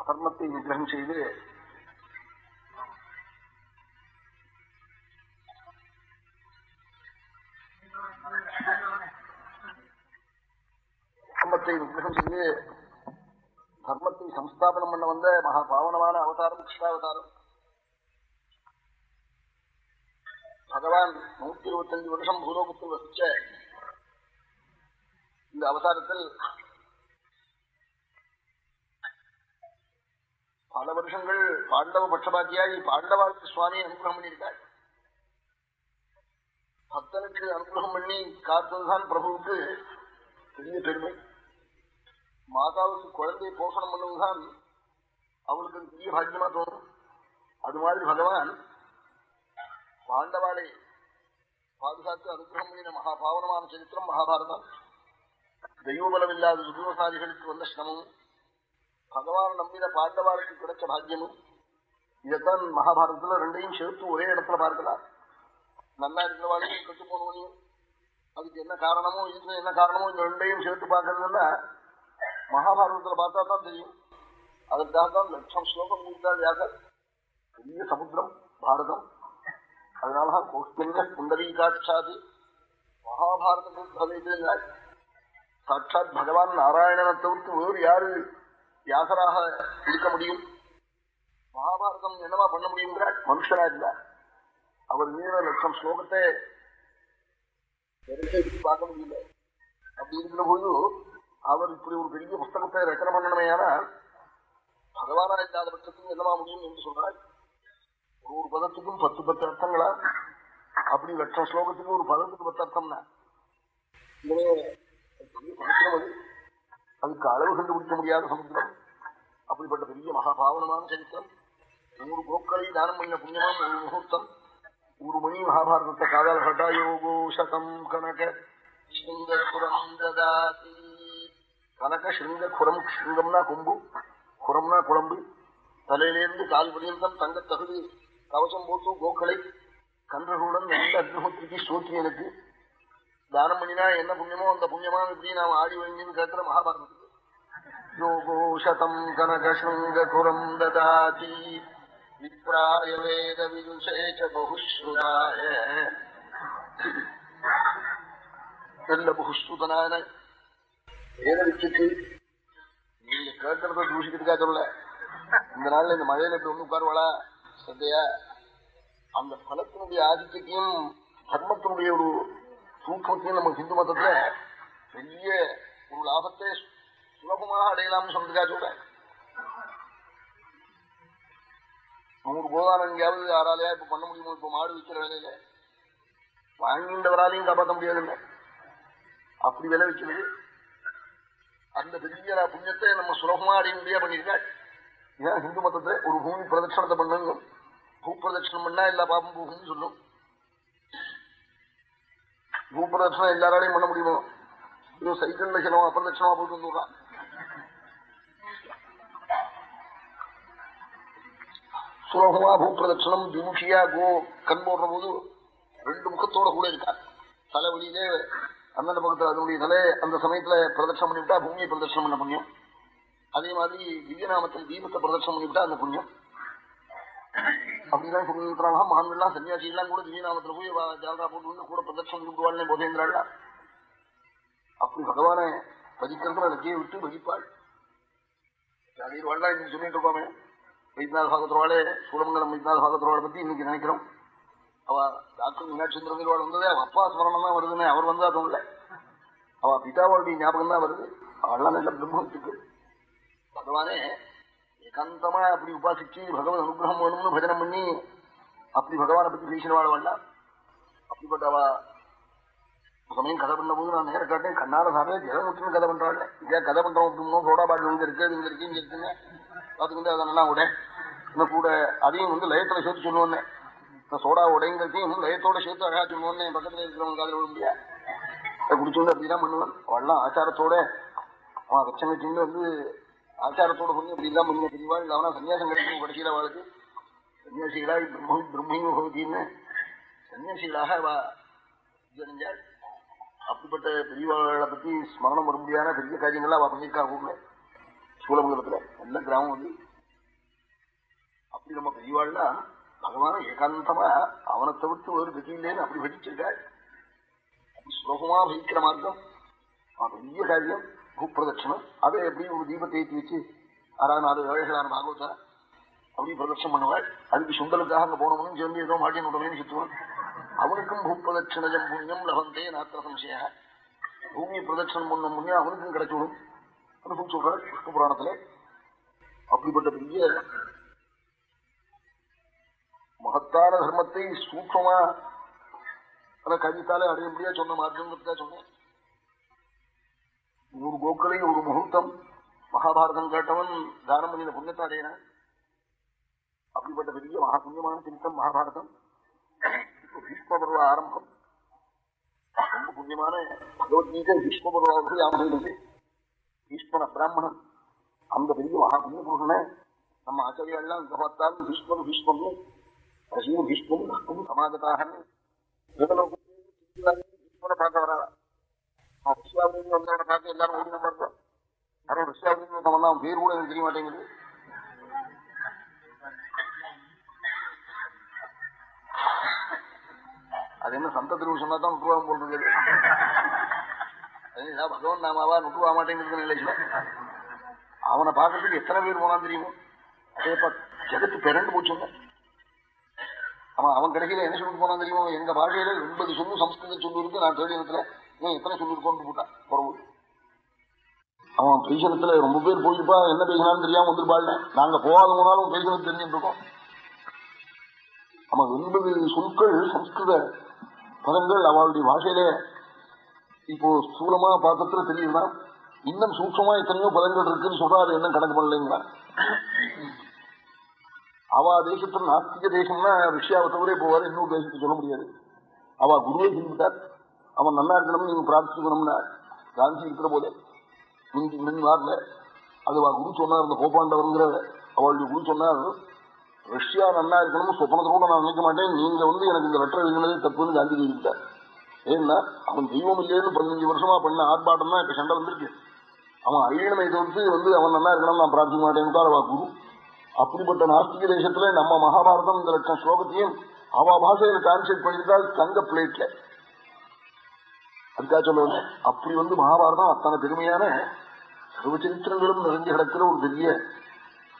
அதர்மத்தை நிகிரகம் செய்து தர்மத்தை நிகிரகம் செய்து தர்மத்தை சம்ஸ்தாபனம் பண்ண வந்த மகா பாவனமான அவதாரம் கிருஷ்ணாவதாரம் பகவான் நூத்தி இருபத்தஞ்சு வருஷம் பூலோகத்தில் வசிச்ச இந்த அவதாரத்தில் பல வருஷங்கள் பாண்டவ பட்சபாத்தியாகி பாண்டவாளுக்கு சுவாமி அனுகிரகம் பண்ணியிருக்காள் பக்தனுக்கு அனுகிரகம் பண்ணி காத்ததுதான் பிரபுவுக்கு பெரிய பெருமை. மாதாவுக்கு குழந்தையை போஷணம் பண்ணுவதுதான் அவளுக்கு பெரிய பாக்கியமா தோணும். அது மாதிரி பகவான் பாண்டவாளை பாதுகாத்து அனுகிரகம் பண்ணின மகா பாவனமான சரித்திரம் மகாபாரதம். தெய்வபலம் இல்லாத துர்வசாதிகளுக்கு வந்த சிரமம். பகவான் நம்பின பாண்டவாளுக்கு கிடைச்ச பாக்கியமும் இதைத்தான் மகாபாரதத்துல ரெண்டையும் சேர்த்து ஒரே இடத்துல பார்க்கலாம். நல்லா இருக்கிறவாளையும் கெட்டு போனவனையும் அதுக்கு என்ன காரணமோ இதுக்கு என்ன காரணமோ இந்த ரெண்டையும் சேர்த்து பார்க்கறதுன்னா மகாபாரதத்துல பார்த்தா தான் தெரியும். அதற்காக தான் லட்சம் ஸ்லோகம் கொடுத்தாள் வியாசர் பெரிய சமுத்திரம் பாரதம். அதனாலதான் கௌஷ்மல்ய புண்டரீகாட்சாது மகாபாரதம் சாட்சாத் பகவான் நாராயணனை தவிர்த்து வேறு யாரு வியாசராக இருக்க முடியும். மகாபாரதம் என்னவா பண்ண முடியுங்கிறாள் மனுஷனா இருந்தார். அவர் மீற லட்சம் ஸ்லோகத்தை பார்க்க முடியல. அப்படி இருக்கிற போது அவர் இப்படி ஒரு பெரிய புஸ்தகத்தை ரச்சனை பண்ணணுமே ஆனால் பகவானா இல்லாத பட்சத்துக்கு என்னவா முடியும் என்று சொல்றாள் ஒரு ஒரு பதத்துக்கும் பத்து பத்து அர்த்தங்களா? அப்படி லட்சம் ஸ்லோகத்துக்கு ஒரு பதத்துக்கு பத்து அர்த்தம்னா? இதுவே பெரிய அது அதுக்கு அளவு கண்டுபிடிக்க முடியாத சமுத்திரம். அப்படிப்பட்ட பெரிய மகாபாவனமான சரித்திரம். நூறு கோக்களை தானம் பண்ண புண்ணியமான ஒரு முகூர்த்தம். ஒரு மணி மகாபாரதத்தை காதால் ஹட்டாயோகோ சதம் கனக கனக ஸ்ருங்க குரம் ஸ்ருங்கம்னா கொம்பு குரம்னா குழம்பு. தலையிலேருந்து கால் பரியந்தம் தங்க தகுதி கவசம் போட்டு கோக்களை கன்றர்களுடன் நல்ல அக்னிஹோத்திரிக்கு ஸ்தோத்திரியனுக்கு தானம் பண்ணினா என்ன புண்ணியமோ அந்த புண்ணியமா இப்படி நாம் ஆடி வழிஞ்சுன்னு கேட்கிற மகாபாரதத்துக்கு யோகோஷதம் கனகசுங்ககுரம் ததாதி விப்ராய வேத விதுஷேச்ச பகுஸ்ருதாய. நல்ல பகுஸ்ருதனான வேத விச்சுக்கு நீங்க கேட்கறத தூஷிக்கிறதுக்கா சொல்ல இந்த நாள்ல இந்த மழையில இப்படி ஒண்ணு உட்கார்வாளா? சந்தையா அந்த பலத்தினுடைய ஆதிக்கத்தையும் தர்மத்தினுடைய ஒரு சூக்மத்தையும் நம்ம ஹிந்து மதத்துல பெரிய ஒரு லாபத்தை சுலபமாக அடையலாம்னு சொல்றதுக்கா சொல்றேன் நூறு கோதானம் எங்கேயாவது யாராலையா இப்ப பண்ண முடியுமோ? இப்ப மாடு விற்கிற வேலையில வாங்கின்றவராலையும் காப்பாற்ற முடியாதுல்ல? அப்படி விலை வைக்கிறது அந்த பெரிய புண்ணியத்தை நம்ம சுலபமா அடைய முடியா பண்ணிருக்காள் ஏன்? ஹிந்து மதத்தை ஒரு பூமி பிரதட்சணத்தை பண்ணுங்க பூ பிரதட்சணம் பண்ணா எல்லா பாப்பம் போகும்னு சொல்லும். பூ பிரதட்சணம் எல்லாராலையும் பண்ண முடியுமோ? இதோ சைக்கிள்ல சிலவன் அப்பிரதட்சணமா போட்டு வந்துடுறான் சுலபமா பூப்பிரதட்சணம் விமுஷியா கோ கண் போடுற போது ரெண்டு முகத்தோட கூட இருக்கா தலைவலியிலே அந்தந்த பக்கத்துல அதனுடைய தலை அந்த சமயத்துல பிரதட்சணம் பண்ணிவிட்டா பூமியை பிரதட்சணம் பண்ண புண்ணியம். அதே மாதிரி திவ்யநாமத்தில் தீபத்தை பிரதட்சணம் பண்ணிவிட்டா அந்த புண்ணியம். அப்படிலாம் சொல்லிருக்கிறாங்க மகான்கள்லாம் சன்னியாசி எல்லாம் கூட திவ்யநாமத்துல போய் ஜாலரா போட்டு கூட பிரதட்சம் பண்ணிவிடுவாள்னே போதேந்திராள்? அப்படி பகவானை பதிக்கிறதுல லக்கியை விட்டு வகிப்பாள் ஜாதிவாள்லாம் இன்னைக்கு சொல்லிட்டு இருக்கோமே. வைத்நாத பாகத்திரவாளே சூலமங்கலம் வைத்நாத பாகத்திரவாளை பத்தி இன்னைக்கு நினைக்கிறோம். அவ டாக்டர் மீனாட்சி சுந்தரவாள் வந்ததே அவ அப்பா ஸ்மரணம் தான் வருதுன்னு அவர் வந்தா தோணல அவ பிதாவாளுடைய ஞாபகம் தான் வருது. அவள்லாம் நல்ல பிரம்மத்துக்கு பகவானே ஏகாந்தமா அப்படி உபாசிச்சு பகவத் அனுகிரகம் வேணும்னு பஜனம் பண்ணி அப்படி பகவானை பத்தி பேசினவாள் வேண்டாம் அப்படிப்பட்ட சமயம் கதை பண்ண போது நான் நேரம் கேட்டேன் கண்ணால சாரே ஜெகமுற்றுன்னு கதை பண்றாள். இதே கதை பண்றோம் அப்படின்னோ சோடா பாட்டில் இங்க இருக்கு இங்க இருக்கு இங்க இருக்குங்க அதை நல்லா உடே இன்னும் கூட அதையும் வந்து லயத்துல சேர்த்து சொல்லுவோன்னே சோடா உடைங்கிறதையும் லயத்தோட சேர்த்து அழகா சொல்லுவோன்னே பக்கத்துல இருக்கிறவங்க காதல் விட முடியாது அதை குடிச்சுட்டு அப்படிதான் பண்ணுவான். அவள்லாம் ஆச்சாரத்தோட அவன் ரச்சங்கச்சின்னு வந்து ஆச்சாரத்தோட பண்ணி அப்படிதான் பண்ணி தெரியவாள் அவனா சன்னியாசம் கிடைக்கும் கடைசியில அவளுக்கு. சன்னியாசிகளா பிரம்ம பிரம்மையும் பகுதின்னு சன்னியாசிகளாக அவ அடைஞ்சாள் அப்படிப்பட்ட பெரியவாளை பத்தி ஸ்மரணம் வர முடியாத பெரிய காரியங்கள்லாம் அவ பண்ணியிருக்கா ஊர்ல சூழமங்கலத்துல நல்ல கிராமம் வந்து அப்படி நம்ம பெரியவாள்னா பகவான ஏகாந்தமா அவனை தவிர்த்து ஒரு கதி இல்லைன்னு அப்படி படிச்சிருக்காள் அப்படி சுலபமா வகிக்கிற மார்க்கம். பெரிய காரியம். பூப்பிரதட்சணம் அதை எப்படி ஒரு தீபத்தை ஏற்றி வச்சு ஆறாவது நாலு ஏழைகளான பாகவதா அப்படி பிரதட்சணம் பண்ணுவாள். அதுக்கு சுந்தலுக்காக அங்க போனவனும் சேர்ந்து ஏதோ மாட்டின் உடனே சுத்துவான் அவனுக்கும் பூப்பிரதட்சணஜம் புண்ணியம் லபந்தே நாத்திர சம்சய. பூமி பிரதட்சணம் பண்ண புண்ணியம் அவனுக்கும் கிடைச்சுடும் அப்படின்னு சொல்றாள் விஷ்ணு புராணத்துல. அப்படிப்பட்ட பெரிய மகத்தான தர்மத்தை சூக்ஷமா கவித்தாலே அடைய முடியாது சொன்ன மார்க்கம் சொன்னேன். நூறு கோக்களை ஒரு முகூர்த்தம். மகாபாரதம் கேட்டவன் தானம் பண்ணின புண்ணியத்தை அப்படிப்பட்ட பெரிய மகா புண்ணியமான சிந்தம் மகாபாரதம். பீஷ்ம பருவ ஆரம்பம். ரொம்ப புண்ணியமான பகவத்கீதை பீஷ்ம பருவாவுக்கு யாமது பீஷ்மன பிராமணன். அந்த பெரிய மகா புண்ணிய புருஷனை நம்ம ஆச்சாரியெல்லாம் இங்க பார்த்தாலும் பீஷ்மன் பீஷ்மம் ரசீன பீஷ்மம் விஷ்ணு பார்க்க வராதா ருஷ்யாவிலிருந்து வந்தவனை பார்க்க எல்லாரும் ஓடி நம்ம இருக்கோம் யாரும் ருஷ்யாவிலிருந்து வந்தவன் தான் பேர் கூட எனக்கு தெரிய மாட்டேங்குது அது என்ன சந்த திருவு சொன்னா தான் நுட்டுவாகம் போடுறது பகவான் நாமாவா நுட்டுவா மாட்டேங்கிறது நிலையில அவனை பார்க்கறதுக்கு எத்தனை பேர் போனா தெரியுமோ அதே ஜெகத்து பிறண்டு போச்சுங்க அவன் அவன் கிடைக்கல என்ன சொல்லிட்டு போனான் தெரியுமோ? எங்க பாஷையில எண்பது சொல்லு சம்ஸ்கிருத சொல்லு இருக்கு. நான் தேடி இடத்துல ஏன் இத்தனை சொல்லியிருக்கோன்னு போட்டான் குறவு. அவன் பேசனத்துல ரொம்ப பேர் போயிருப்பா என்ன பேசினாலும் தெரியாம வந்துருப்பாள் நாங்க போகாத போனாலும் பேசணும் தெரிஞ்சுட்டு இருக்கோம். ஆமா எண்பது சொற்கள் சம்ஸ்கிருத பதங்கள் அவளுடைய பாஷையிலே இப்போ ஸ்தூலமா பாத்திரத்துல தெரியுதுன்னா இன்னும் சூட்சமா எத்தனையோ பதங்கள் இருக்குன்னு சொல்றாரு என்ன கணக்கு பண்ணலைங்களா? அவ தேசத்துல நாஸ்திக தேசம்னா ரஷ்யாவை தவிர போவாரு இன்னொரு தேசத்துக்கு சொல்ல முடியாது. அவ குருவை சொல்லிவிட்டார் அவன் நல்லா இருக்கணும் நீங்க பிரார்த்திக்கணும்னா காந்தி இருக்கிற போதே மின் மின் அது அவ குரு சொன்னார் இந்த கோபாண்டவருங்கிற அவளுடைய குரு சொன்னார் ரஷ்யா நல்லா இருக்கணும் சொப்பனத்தோட நான் நினைக்க மாட்டேன். நீங்க வந்து எனக்கு இந்த லெட்டர் எழுதினதே தப்புன்னு காந்தி எழுதிட்டார் ஏன்னா அவன் தெய்வம் இல்லைன்னு பதினஞ்சு வருஷமா பண்ண ஆர்ப்பாட்டம் தான் இப்ப சண்டை வந்திருக்கு. அவன் அழியணமை தவிர்த்து வந்து அவன் நல்லா இருக்கணும் நான் பிரார்த்திக்க மாட்டேன்னு அவ குரு. அப்படிப்பட்ட நாஸ்திக தேசத்துல நம்ம மகாபாரதம் இந்த லட்சம் ஸ்லோகத்தையும் அவ பாஷையில டிரான்ஸ்லேட் பண்ணிருந்தால் தங்க பிளேட்ல அதுக்காக சொல்ல அப்படி வந்து மகாபாரதம் அத்தனை பெருமையான சர்வச்சரித்திரங்களும் நிறைஞ்சு கிடக்கிற ஒரு பெரிய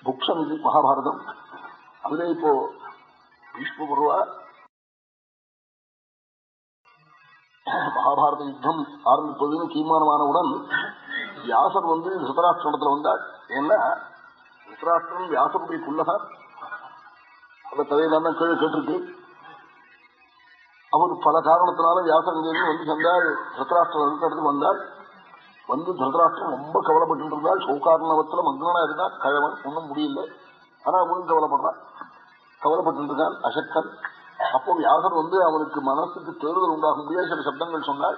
புக்ஷம் இது மகாபாரதம். அதுல இப்போ பீஷ்ம பருவா மகாபாரத யுத்தம் ஆரம்பிப்பதுன்னு தீர்மானமானவுடன் வியாசர் வந்து திருதராஷ்டிரத்துல வந்தார். ஏன்னா திருதராஷ்டிரம் வியாசருடைய புள்ளதான் அந்த கதையில தான் கேள்வி கேட்டிருக்கு. அவர் பல காரணத்தினால வியாசர் இங்கிருந்து வந்து சென்றால் திருதராஷ்டிரம் இடத்துக்கு வந்தாள் வந்து திருதராஷ்டிரம் ரொம்ப கவலைப்பட்டு இருந்தால் சௌகாரணவத்துல மங்கனா இருந்தா கழவன் ஒன்றும் முடியல. ஆனா அவனும் கவலைப்படுறான். கவலைப்பட்டு இருக்கான் அசக்தன். அப்போ வியாசர் வந்து அவனுக்கு மனசுக்கு தேர்தல் உண்டாகும். முடியாது சில சப்தங்கள் சொன்னாள்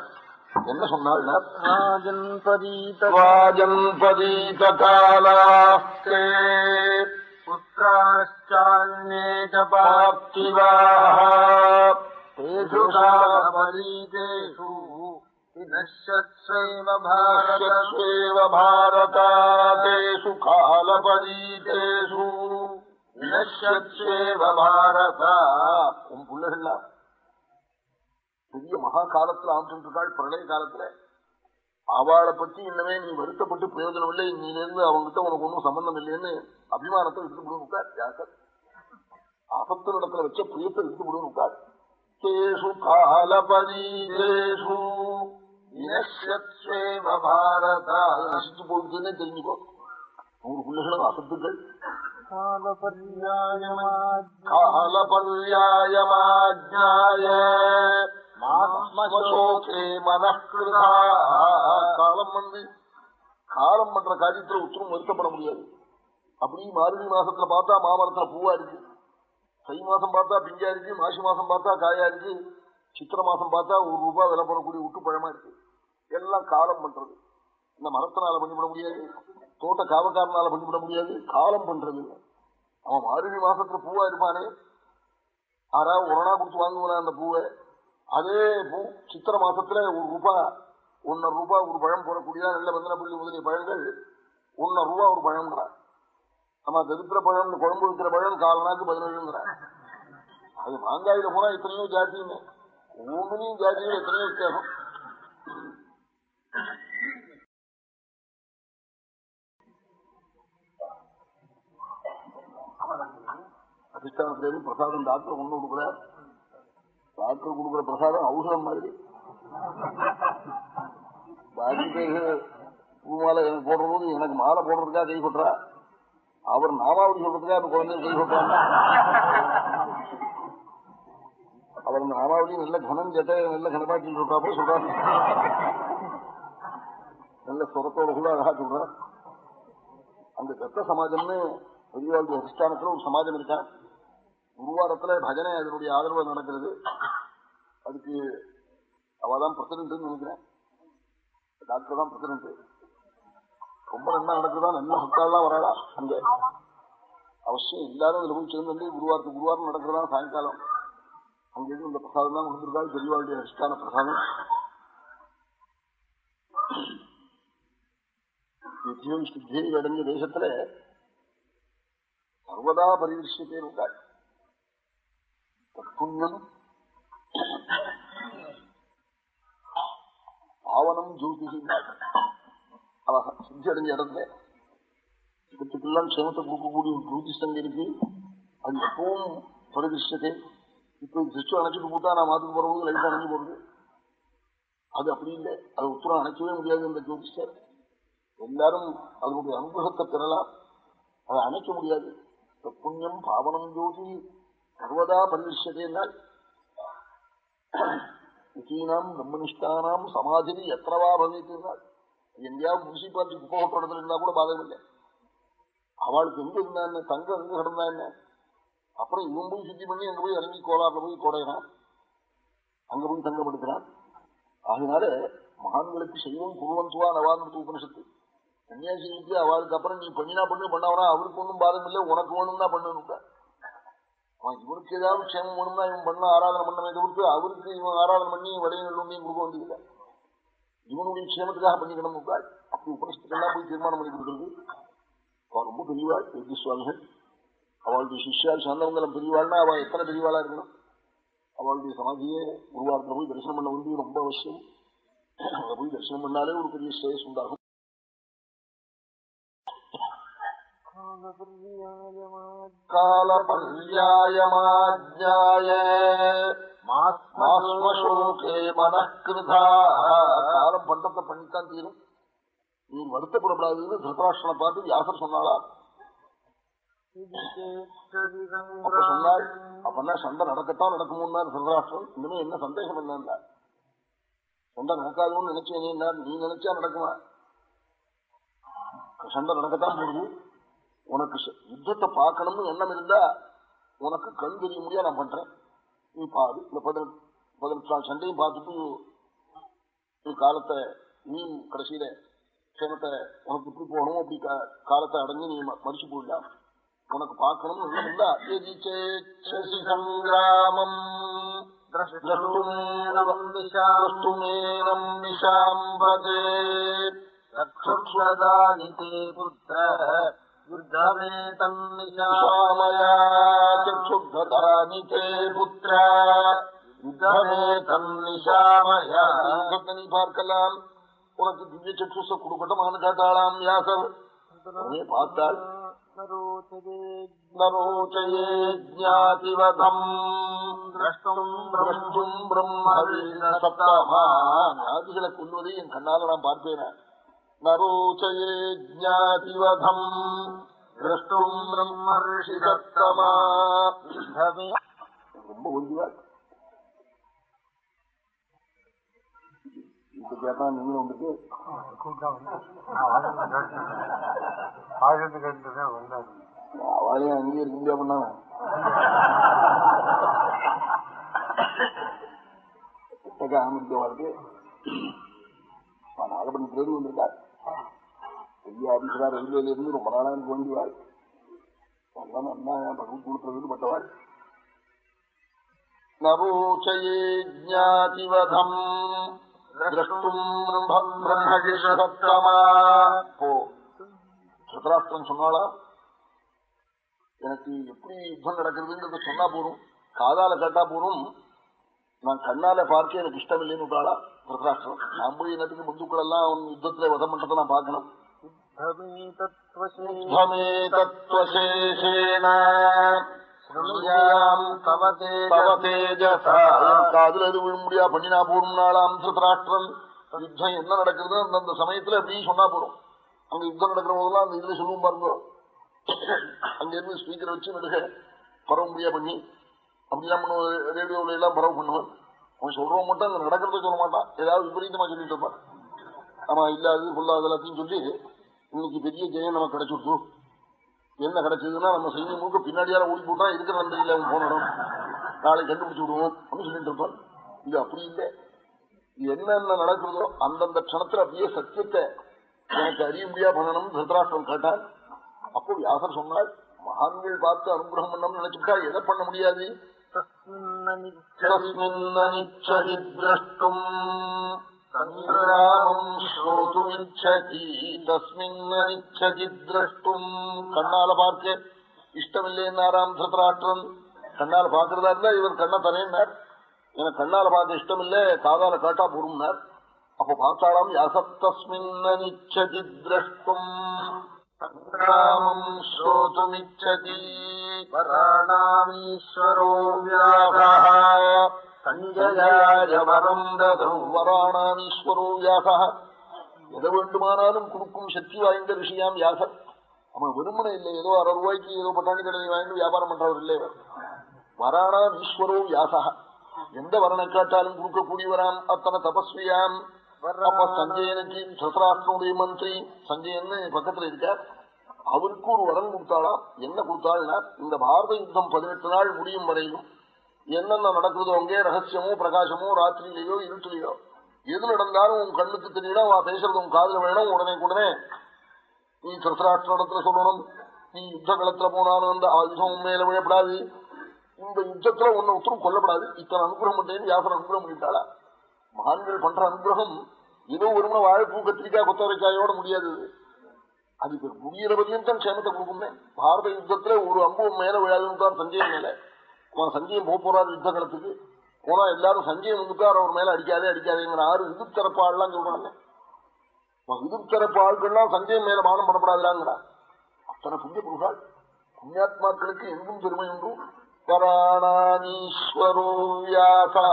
என்ன சொன்னாள் भारतेषु कालपरीतेषु உன் பிள்ளைகள்லாம் பெரிய மகா காலத்துல ஆம்பிருக்காள் பிரளய காலத்துல அவளை பத்தி இன்னமே நீ வருத்தப்பட்டு பிரயோஜனம் இல்லை நீலேருந்து அவங்ககிட்ட உனக்கு ஒன்றும் சம்பந்தம் இல்லைன்னு அபிமானத்தை எடுத்து விடுவார் யாசர் ஆபத்து இடத்துல வச்ச பிரியத்தை எடுத்து விடுவார் தேசு காலபரீதேஷு பாரதா நசிச்சு போகுதுன்னே தெரிஞ்சுக்கோ நூறு பிள்ளைகளும் அசத்துக்கள் காலம் வந்து காலம் பண்ற காரியத்துல உத்தரம் வருத்தப்பட முடியாது அப்படி மார்கழி மாசத்துல பார்த்தா மாமரத்துல பூவா இருக்கு। தை மாசம் பார்த்தா பிஞ்சா இருக்கு மாசி மாசம் பார்த்தா காயா இருக்கு சித்திர மாசம் பார்த்தா ஒரு ரூபாய் விலை போடக்கூடிய விட்டு பழமா இருக்கு. எல்லாம் காலம் பண்றது. இந்த மரத்தினால பண்ணிவிட முடியாது தோட்ட காவக்காரனால பண்ணிவிட முடியாது காலம் பண்றது அவன் மாருதி மாசத்துல பூவா இருப்பானே. ஆறா உரணா கொடுத்து வாங்குவானா அந்த பூவை? அதே பூ சித்திர மாசத்துல ஒரு ரூபா ஒன்னரை ரூபா ஒரு பழம் போடக்கூடிய நல்ல வந்தனப்பள்ளி முதலிய பழங்கள் ஒன்னரை ரூபா ஒரு பழம்ங்கிறார் நம்ம தரித்திர பழம் குழம்பு வைக்கிற பழம் காலனாக்கு பதினேழுங்கிறார் அது மாங்காயில போனா எத்தனையோ ஜாத்தியுமே ஒவ்வொன்றையும் ஜாதியும் எத்தனையோ வித்தியாசம். அதிஷ்டானத்திலேருந்து பிரசாதம் டாக்டர் கொண்டு கொடுக்குறார். டாக்டர் கொடுக்குற பிரசாதம் ஔஷதம் மாதிரி. பாக்கி பேர் பூமாலை எனக்கு போடுறது எனக்கு மாலை போடுறதுக்காக கை கொட்டுறா. அவர் நாமாவளி சொல்றதுக்காக அந்த குழந்தைய கை அவர் நாமாவளி நல்ல கனம் ஜெட்ட நல்ல கனபாட்டில் சொல்றாப்ப சொல்றாரு நல்ல சுரத்தோட கூட அழகா சொல்றார். அந்த தத்த சமாஜம்னு பெரியவாழ்வு அதிஷ்டானத்துல ஒரு சமாஜம் இருக்கான் குருவாரத்துல பஜனை அதனுடைய ஆதரவு நடக்கிறது. அதுக்கு அவதான் பிரசிடண்ட் நினைக்கிறேன். டாக்டர் தான் பிரசிடன்ட் ரொம்ப நல்லா நடக்குதா நல்ல மக்கள்லாம் வராளா அங்க. அவசியம் எல்லாரும் அதுல போய் சேர்ந்து குருவாரத்து குருவாரம் நடக்கிறதா சாயங்காலம். அங்கிருந்து இந்த பிரசாதம் தான் கொடுத்திருக்காரு பெரியவாளுடைய அதிஷ்டான பிரசாதம். நித்தியம் சித்தியை அடைஞ்ச தேசத்துல சர்வதா பரிதிருஷ்யத்தை இருந்தாள். புண்ணியம் பாவனம் ஜோதிகி அவ சித்தி அடைஞ்ச இடத்துல இதுக்கெல்லாம் க்ஷேமத்தை கொடுக்கக்கூடிய ஒரு ஜோதிஷங்க இருக்கு. அது எப்பவும் பிரதிஷ்டத்தை இப்ப திருஷ்டம் அணைச்சிட்டு போட்டா நான் மாத்துக்கு போறது லைட் அணைஞ்சு போறது அது அப்படி இல்லை. அது உத்தரம் அணைக்கவே முடியாது இந்த ஜோதிஷர் எல்லாரும் அதனுடைய அனுகிரகத்தை பெறலாம். அதை அணைக்க முடியாது. புண்ணியம் பாவனம் ஜோதி சர்வதா பரிதிருஷ்யத்தை என்றால் யுகீனாம் பிரம்மனிஷ்டானாம் சமாதி எத்தனவா பவித்திருந்தாள் எங்கேயாவது முனிசிபாலிட்டி குப்பை இடத்துல இருந்தா கூட பாதகம் இல்லை அவளுக்கு எங்க இருந்தா என்ன? தங்கம் எங்க கிடந்தா என்ன? அப்புறம் இவன் போய் சுத்தி பண்ணி அங்க போய் இறங்கி கோலாறுல போய் கொடையிறான் அங்க போய் தங்கப்படுத்துறான். அதனால மகான்களுக்கு செய்வம் குருவந்துவா நவான்னு உபனிஷத்து. கன்னியாசிரிக்கு அவளுக்கு அப்புறம் நீ பண்ணினா பண்ணு பண்ணவனா அவருக்கு ஒன்றும் பாதம் இல்லை உனக்கு வேணும்னா பண்ணணுங்க அவன் இவனுக்கு ஏதாவது க்ஷேமம் வேணும்னா இவன் பண்ண ஆராதனை பண்ணவே கொடுத்து அவருக்கு இவன் ஆராதனை பண்ணி வடையும் கொடுக்க வேண்டியதில்லை இவனுடைய க்ஷேமத்துக்காக பண்ணிக்கணும் அப்படி உபனிஷத்துக்கெல்லாம் போய் தீர்மானம் பண்ணி கொடுக்குறது. அவன் ரொம்ப பெரியவாள் யோகி சுவாமிகள் அவளுடைய சிஷ்யால் சாந்தமங்கலம் பெரியவாள்னா அவள் எத்தனை பெரியவாளா இருக்கணும்? அவளுடைய சமாதியே உருவாரத்தில் போய் தரிசனம் பண்ண வேண்டியது ரொம்ப அவசியம். அங்க போய் தரிசனம் பண்ணாலே ஒரு பெரிய ஸ்ரேயஸ் உண்டாகும். காலபல்யாயமாஜ்ஞாய மாஸ்மசோகே மனக்கிருதா காலம் பண்டத்தை பண்ணித்தான் தீரும் நீ வருத்தப்படக்கூடாதுன்னு திருதராஷ்டனை பார்த்து வியாசர் சொன்னாளா அப்ப சொன்னாள் அப்பன்னா சண்டை நடக்கத்தான் நடக்குமோன்னா திருதராஷ்டிரம் இனிமே என்ன சந்தேகம் என்ன சண்டை நடக்காதுன்னு நினைச்சேன் நீ நினைச்சா நடக்குமா? சண்டை நடக்கத்தான் போகுது. உனக்கு யுத்தத்தை பார்க்கணும்னு எண்ணம் இருந்தா உனக்கு கண் தெரிய முடியா நான் பண்றேன் நீ பாரு இந்த பதினெட்டு பதினெட்டு நாள் சண்டையும் பார்த்துட்டு நீ காலத்தை நீ கடைசியில க்ஷேமத்தை உனக்கு இப்படி போகணும் அப்படி காலத்தை அடைஞ்சு நீ மறிச்சு போயிடலாம் உனக்கு பார்க்கணும்னு எண்ணம் இருந்தா சசி சங்கிராமம் द्रष्टुमेनम् निशाम्बते चक्षुषदानि ते पुत्र யுத்தமேதன்னிஷாமயா சக்ஷுக்தானி தே புத்ரா யுத்தமேதன்னிஷாமயா நீ பார்க்கலாம் உனக்கு திவ்ய சக்ஷுஷ கொடுக்கட்டும் கேட்டாளாம் வியாசர் உடனே பார்த்தாள் பிரம்ம சப்தாமா ஜாதிகளை கொள்வதை என் கண்ணால் நான் பார்ப்பேன்? நரோச்சயே ஜாதிவதம் திரஷ்டும் பிரம்மர்ஷி சத்தமா ரொம்ப ஒழுங்குவார் இப்ப கேட்டா நீங்களும் வந்துட்டு அவளையும் அங்கேயே இருக்க முடியாது பண்ணாங்க பெரிய ரயில்வேல இருந்து ரொம்ப நாளா எனக்கு வேண்டியவாள் நல்லா பகவத் கொடுத்தது பட்டவாள் நரோச்சயே ஜாதிவதம் திரஷ்டும் சொன்னாளா? எனக்கு எப்படி யுத்தம் நடக்கிறதுங்கிறத சொன்னா போறோம் காதால கேட்டா போறோம் நான் கண்ணால பார்க்க எனக்கு இஷ்டம் இல்லைன்னு விட்டாளா? திருதராஷ்டிரம் நான் போய் என்னத்துக்கு பந்துக்கள் எல்லாம் யுத்தத்துல வதம் பண்றதை நான் பார்க்கணும். என் காதுல எது விழ முடியா பண்ணினா போரும் நாளாம் திருதராஷ்டிரன் யுத்தம் என்ன நடக்குது அந்தந்த சமயத்துல அப்படி சொன்னா போறோம் அங்க யுத்தம் நடக்கிற போதெல்லாம் அந்த இதுல சொல்லுவோம் பாருங்க. அங்க இருந்து ஸ்பீக்கர் வச்சு நடுக பரவ முடியா பண்ணி? அப்படிலாம் பண்ணுவோம் ரேடியோல எல்லாம் பரவ பண்ணுவான் அவன் சொல்றவன் மட்டும் அங்க நடக்கிறத சொல்ல மாட்டான். ஏதாவது விபரீதமா சொல்லிட்டு இருப்பான். ஆமா இல்லாது பொல்லாது எல்லாத்தையும் சொல்லி இன்னைக்கு பெரிய ஜெயம் நமக்கு கிடைச்சிருக்கும் என்ன கிடைச்சதுன்னா நம்ம செய்தி மூக்க பின்னாடியால ஓடி போட்டா இருக்கிற நன்றியில் அவன் போனோம் நாளை கண்டுபிடிச்சு விடுவோம் அப்படின்னு சொல்லிட்டு இருப்பான் இது அப்படி இல்லை. என்னென்ன நடக்கிறதோ அந்தந்த க்ஷணத்துல அப்படியே சத்தியத்தை எனக்கு அறிய முடியா பண்ணணும் திருத்தராஷ்டிரம் கேட்டான் அப்போ வியாசர் சொன்னாள் மகான்கள் பார்த்து அனுகிரகம் பண்ணணும்னு நினைச்சுட்டா எதை பண்ண முடியாது? திரஷ்டும் திரஷ்டும். கண்ணால பார்க்க இஷ்டமில்லைன்னாராம் திருதராஷ்டிரன் கண்ணால பாக்குறதா இருந்தா இவர் கண்ண தரேன்னார். எனக்கு கண்ணால பார்க்க இஷ்டம் இல்ல காதால காட்டா போரும்னார் அப்ப பார்த்தாலாம் யாசத்தஸ்மின்னனிச்சதி திரஷ்டும். சங்கிராமம் ஸ்ரோதுமிச்சதி வராணாமீஸ்வரோ வியாசः சஞ்சயாய வரம் வியாசः எதை வேண்டுமானாலும் கொடுக்கும் சக்தி வாய்ந்த ரிஷியாம் வியாசர். அவன் விரும்பின இல்லை ஏதோ அரை ரூபாய்க்கு ஏதோ பட்டாணி கடலை வாங்கி வியாபாரம் பண்றவர் இல்லை வராணாம் ஈஸ்வரோ வியாசா எந்த வரனை கேட்டாலும் கொடுக்கக்கூடியவராம். அத்தனை தபஸ்வியாம். அப்ப சஞ்சயனுக்கு சத்ராஷ்டனுடைய மந்திரி சஞ்சயன்னு பக்கத்துல இருக்கார். அவருக்கு ஒரு வரம் கொடுத்தாளாம். என்ன கொடுத்தாள்னா இந்த பாரத யுத்தம் பதினெட்டு நாள் முடியும் வரையிலும் என்னென்ன நடக்குதோ அங்கே ரகசியமோ பிரகாசமோ ராத்திரியிலையோ இருட்டிலேயோ எது நடந்தாலும் உன் கண்ணுக்கு தெரியணும் அவன் பேசுறது உன் காதல வேணும் உடனே உடனே நீ திருத்தராஷ்டிரத்துல சொல்லணும் நீ யுத்த களத்துல போனாலும் அந்த ஆயுதம் மேல விழப்படாது. இந்த யுத்தத்துல உன்னை உத்தரம் கொல்லப்படாது. இத்தனை அனுகிரகம் பண்ணேன்னு வியாசர் அனுகிரகம் பண்ணிட்டாளா மகான்கள் பண்ற அனுகிரகம் ஏதோ ஒரு வாழைப்பூ கத்திரிக்காய் கொத்தவரைக்காயோட முடியாது அதுக்கு முடியிற பதிலும் தான் கஷேமத்தை கொடுக்குமே. பாரத யுத்தத்துல ஒரு அம்பும் மேல விழாதுன்னு தான் சஞ்சயம் மேல. அவன் சஞ்சயம் போறாரு யுத்த களத்துக்கு போனா எல்லாரும் சஞ்சயம் வந்துட்டார் அவர் மேல அடிக்காதே அடிக்காதேங்கிற ஆறு எதிர்த்தரப்பு ஆள்லாம் சொல்றாங்க. எதிர்த்தரப்பு ஆள்கள்லாம் சஞ்சயம் மேல மானம் பண்ணப்படாதுலாங்கிறா அத்தனை புண்ணிய புருஷாள் புண்ணியாத்மாக்களுக்கு எங்கும் பெருமை உண்டு. பராணாமீஸ்வரோ வியாசா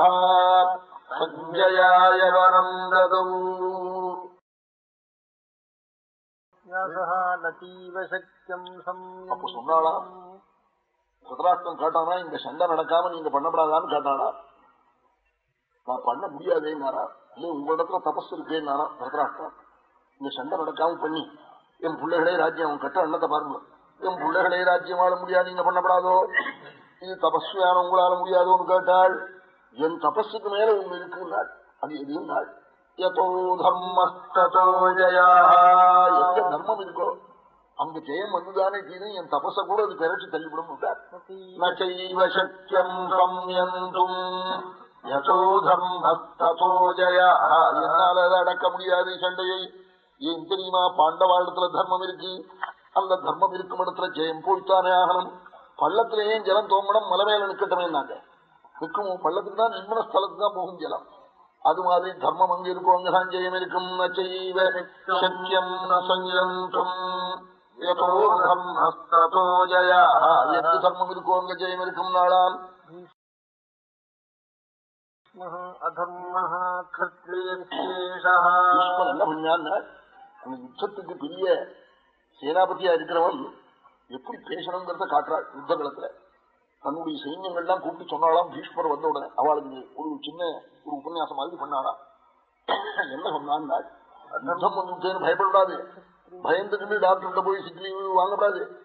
சஞ்சயாய வரம் ததௌ அப்ப சொன்னாளா சதராஷ்டிரம் கேட்டானா இந்த சண்டை நடக்காம நீங்க பண்ணப்படாதான்னு கேட்டானா. நான் பண்ண முடியாதேன்னாரா? இல்ல உங்களிடத்துல தபஸ் இருக்கேன்னாரா சதராஷ்டிரம் இந்த சண்டை நடக்காம பண்ணி என் பிள்ளைகளே ராஜ்யம் அவன் கட்ட அண்ணத்தை பாருங்க. என் பிள்ளைகளே ராஜ்யம் ஆள முடியாது நீங்க பண்ணப்படாதோ. இது தபஸ்வியான உங்களால முடியாதோன்னு கேட்டாள் என் தபஸுக்கு மேல ஒண்ணு இருக்குன்னாள் அது எதுனாள் எதோ தர்மஸ்தோ ஜயா. எங்க தர்மம் இருக்கோ அங்க ஜெயம் வந்துதானே தீரும் என் தபச கூட அது பெறச்சு தள்ளிவிடும் என்னால அதை அடக்க முடியாது சண்டையை. ஏன் தெரியுமா? பாண்டவாளத்துல தர்மம் இருக்கு. அந்த தர்மம் இருக்கும் இடத்துல ஜெயம் போய்த்தானே ஆகணும். பள்ளத்துல ஏன் ஜலம் தோங்கணும் மலை மேல நிக்கட்டமே நாங்க. நிற்கும் பள்ளத்துக்கு தான் நிம்மன ஸ்தலத்துக்கு தான் போகும் ஜலம். அது மாதிரி தர்மம் அங்க இருக்கும் அங்கதான் ஜெயம் இருக்கும். நச்சைவ சக்கியம் சஞ்சந்தும் எது தர்மம் இருக்கோ அங்க ஜெயம் இருக்கும் நாளாம் யுத்தத்துக்கு பெரிய சேனாபதியா இருக்கிறவன் எப்படி பேசணுங்கிறத காட்டுறாள் யுத்த களத்துல தன்னுடைய சைன்யங்கள்லாம் கூப்பிட்டு சொன்னாலாம் பீஷ்மர் வந்த உடனே. அவளுக்கு ஒரு சின்ன ஒரு உபன்யாசம் மாதிரி பண்ணாளா என்ன சொன்னான்னா யுத்தம் பயப்படாது. பயந்துக்கிட்டு டாக்டர்கிட்ட போய் சிக்கி வாங்கப்படாது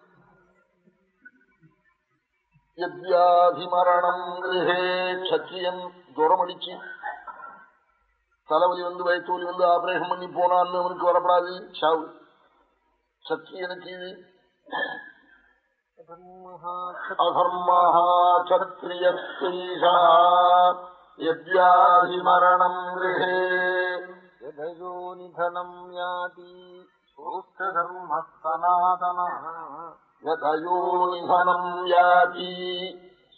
யத்யாதிமரணம் கிரகே சத்திரியன் ஜுரம் அடிச்சு. தலைவலி வந்து வயிற்றுவலி வந்து ஆபரேஷன் பண்ணி போனான்னு அவனுக்கு வரப்படாது. சாவு சத்திரியனுக்கு இது. அகர்மஹாச்சரியம் கிரகே நிதனம் யாதி. சோஷ்டர்ம சனாதன யோனிதனம் யாதி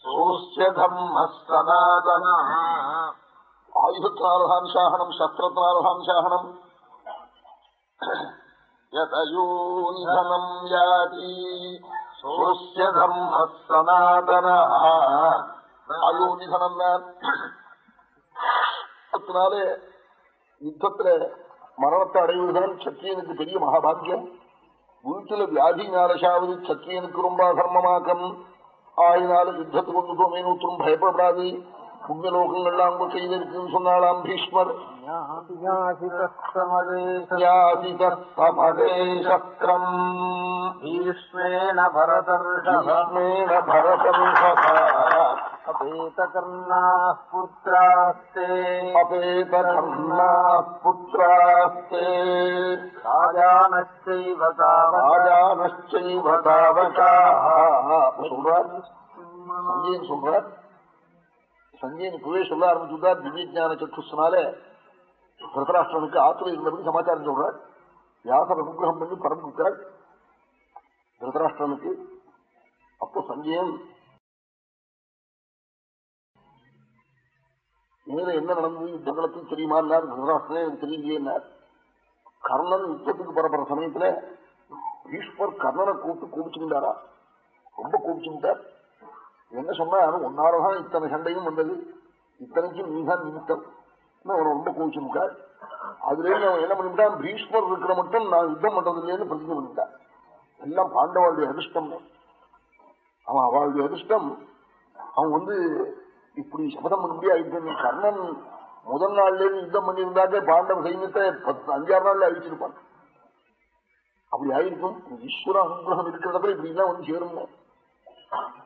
சோஷ்டர்ம சனாதன ஆயுதத்தாலஹாம்சாகனம் சஸ்திரத்தாலஹாம்சாகனம் யோனிதனம் யாதி சோஷ்டர்ம சனாதன ஆயுதனம் தான் அதனாலே யுத்தத்துல மரணத்தை அடைவதுதான் சத்திரியனுக்கு பெரிய மகாபாகியம் வீட்டுல வியாதினாலஷாவது சத்திரியனுக்கு ரொம்ப அதர்மமாக்கம் ஆயினால யுத்தத்துக்கு கொண்டு போமேனு ஒருத்தரும் பயப்படாது புண்ணியலோகங்கள்லாம் அவங்க கையில் இருக்குன்னு சொன்னாலாம் பீஷ்மர் பீஷ்மேன பரதர்ஷ பரதர்ஷ अपेतकर्णाः पुत्रास्ते அபேதர்மா புத்திராஸ்தே राजानश्चैव तावत् ராஜானச்சைவ தாவகாः சொல்றார் சஞ்சயன் சொல்றார் சஞ்சயன் இப்பவே சொல்ல ஆரம்பிச்சுட்டார் திவ்யஜான சற்றுஸ்னால திருதராஷ்டிரனுக்கு ஆத்துல இருந்தபடி சமாச்சாரம் சொல்றார் வியாசர் அனுகிரகம் பண்ணி பரம் கொடுக்கிறார் திருதராஷ்டிரனுக்கு அப்போ சஞ்சயன் மேல என்ன நடந்தது? யுத்தங்களத்தில் தெரியுமான்னார் திருதராஷ்டிரனே எனக்கு தெரியலையேன்னார் கர்ணன் யுத்தத்துக்கு பரப்புற சமயத்துல ஈஸ்வர் கர்ணனை கூப்பிட்டு கூப்பிச்சுக்கிட்டாரா ரொம்ப கூப்பிச்சுக்கிட்டார் என்ன சொன்னா ஒன்னாரதான் இத்தனை சண்டையும் வந்தது. இத்தனைக்கும் நீதான் நிமித்தம். அவன் ரொம்ப கோவிச்சுட்டார் அதுல அவன் என்ன பண்ணிவிட்டான்? பீஷ்மர் இருக்கிற மட்டும் நான் யுத்தம் பண்றது இல்லைன்னு பிரதிஜை பண்ணிட்டான். எல்லாம் பாண்டவாளுடைய அதிர்ஷ்டம் அவன் அவளுடைய அதிர்ஷ்டம் அவன் வந்து இப்படி சபதம் பண்ண முடியாது. கர்ணன் முதல் நாள்ல இருந்து யுத்தம் பண்ணியிருந்தாக்கே பாண்டவ சைன்யத்தை பத்து அஞ்சாறு நாள்ல அழிச்சிருப்பான். அப்படி ஆயிருக்கும். ஈஸ்வர அனுகிரகம் இருக்கிறதப்ப இப்படி எல்லாம் வந்து சேரும்?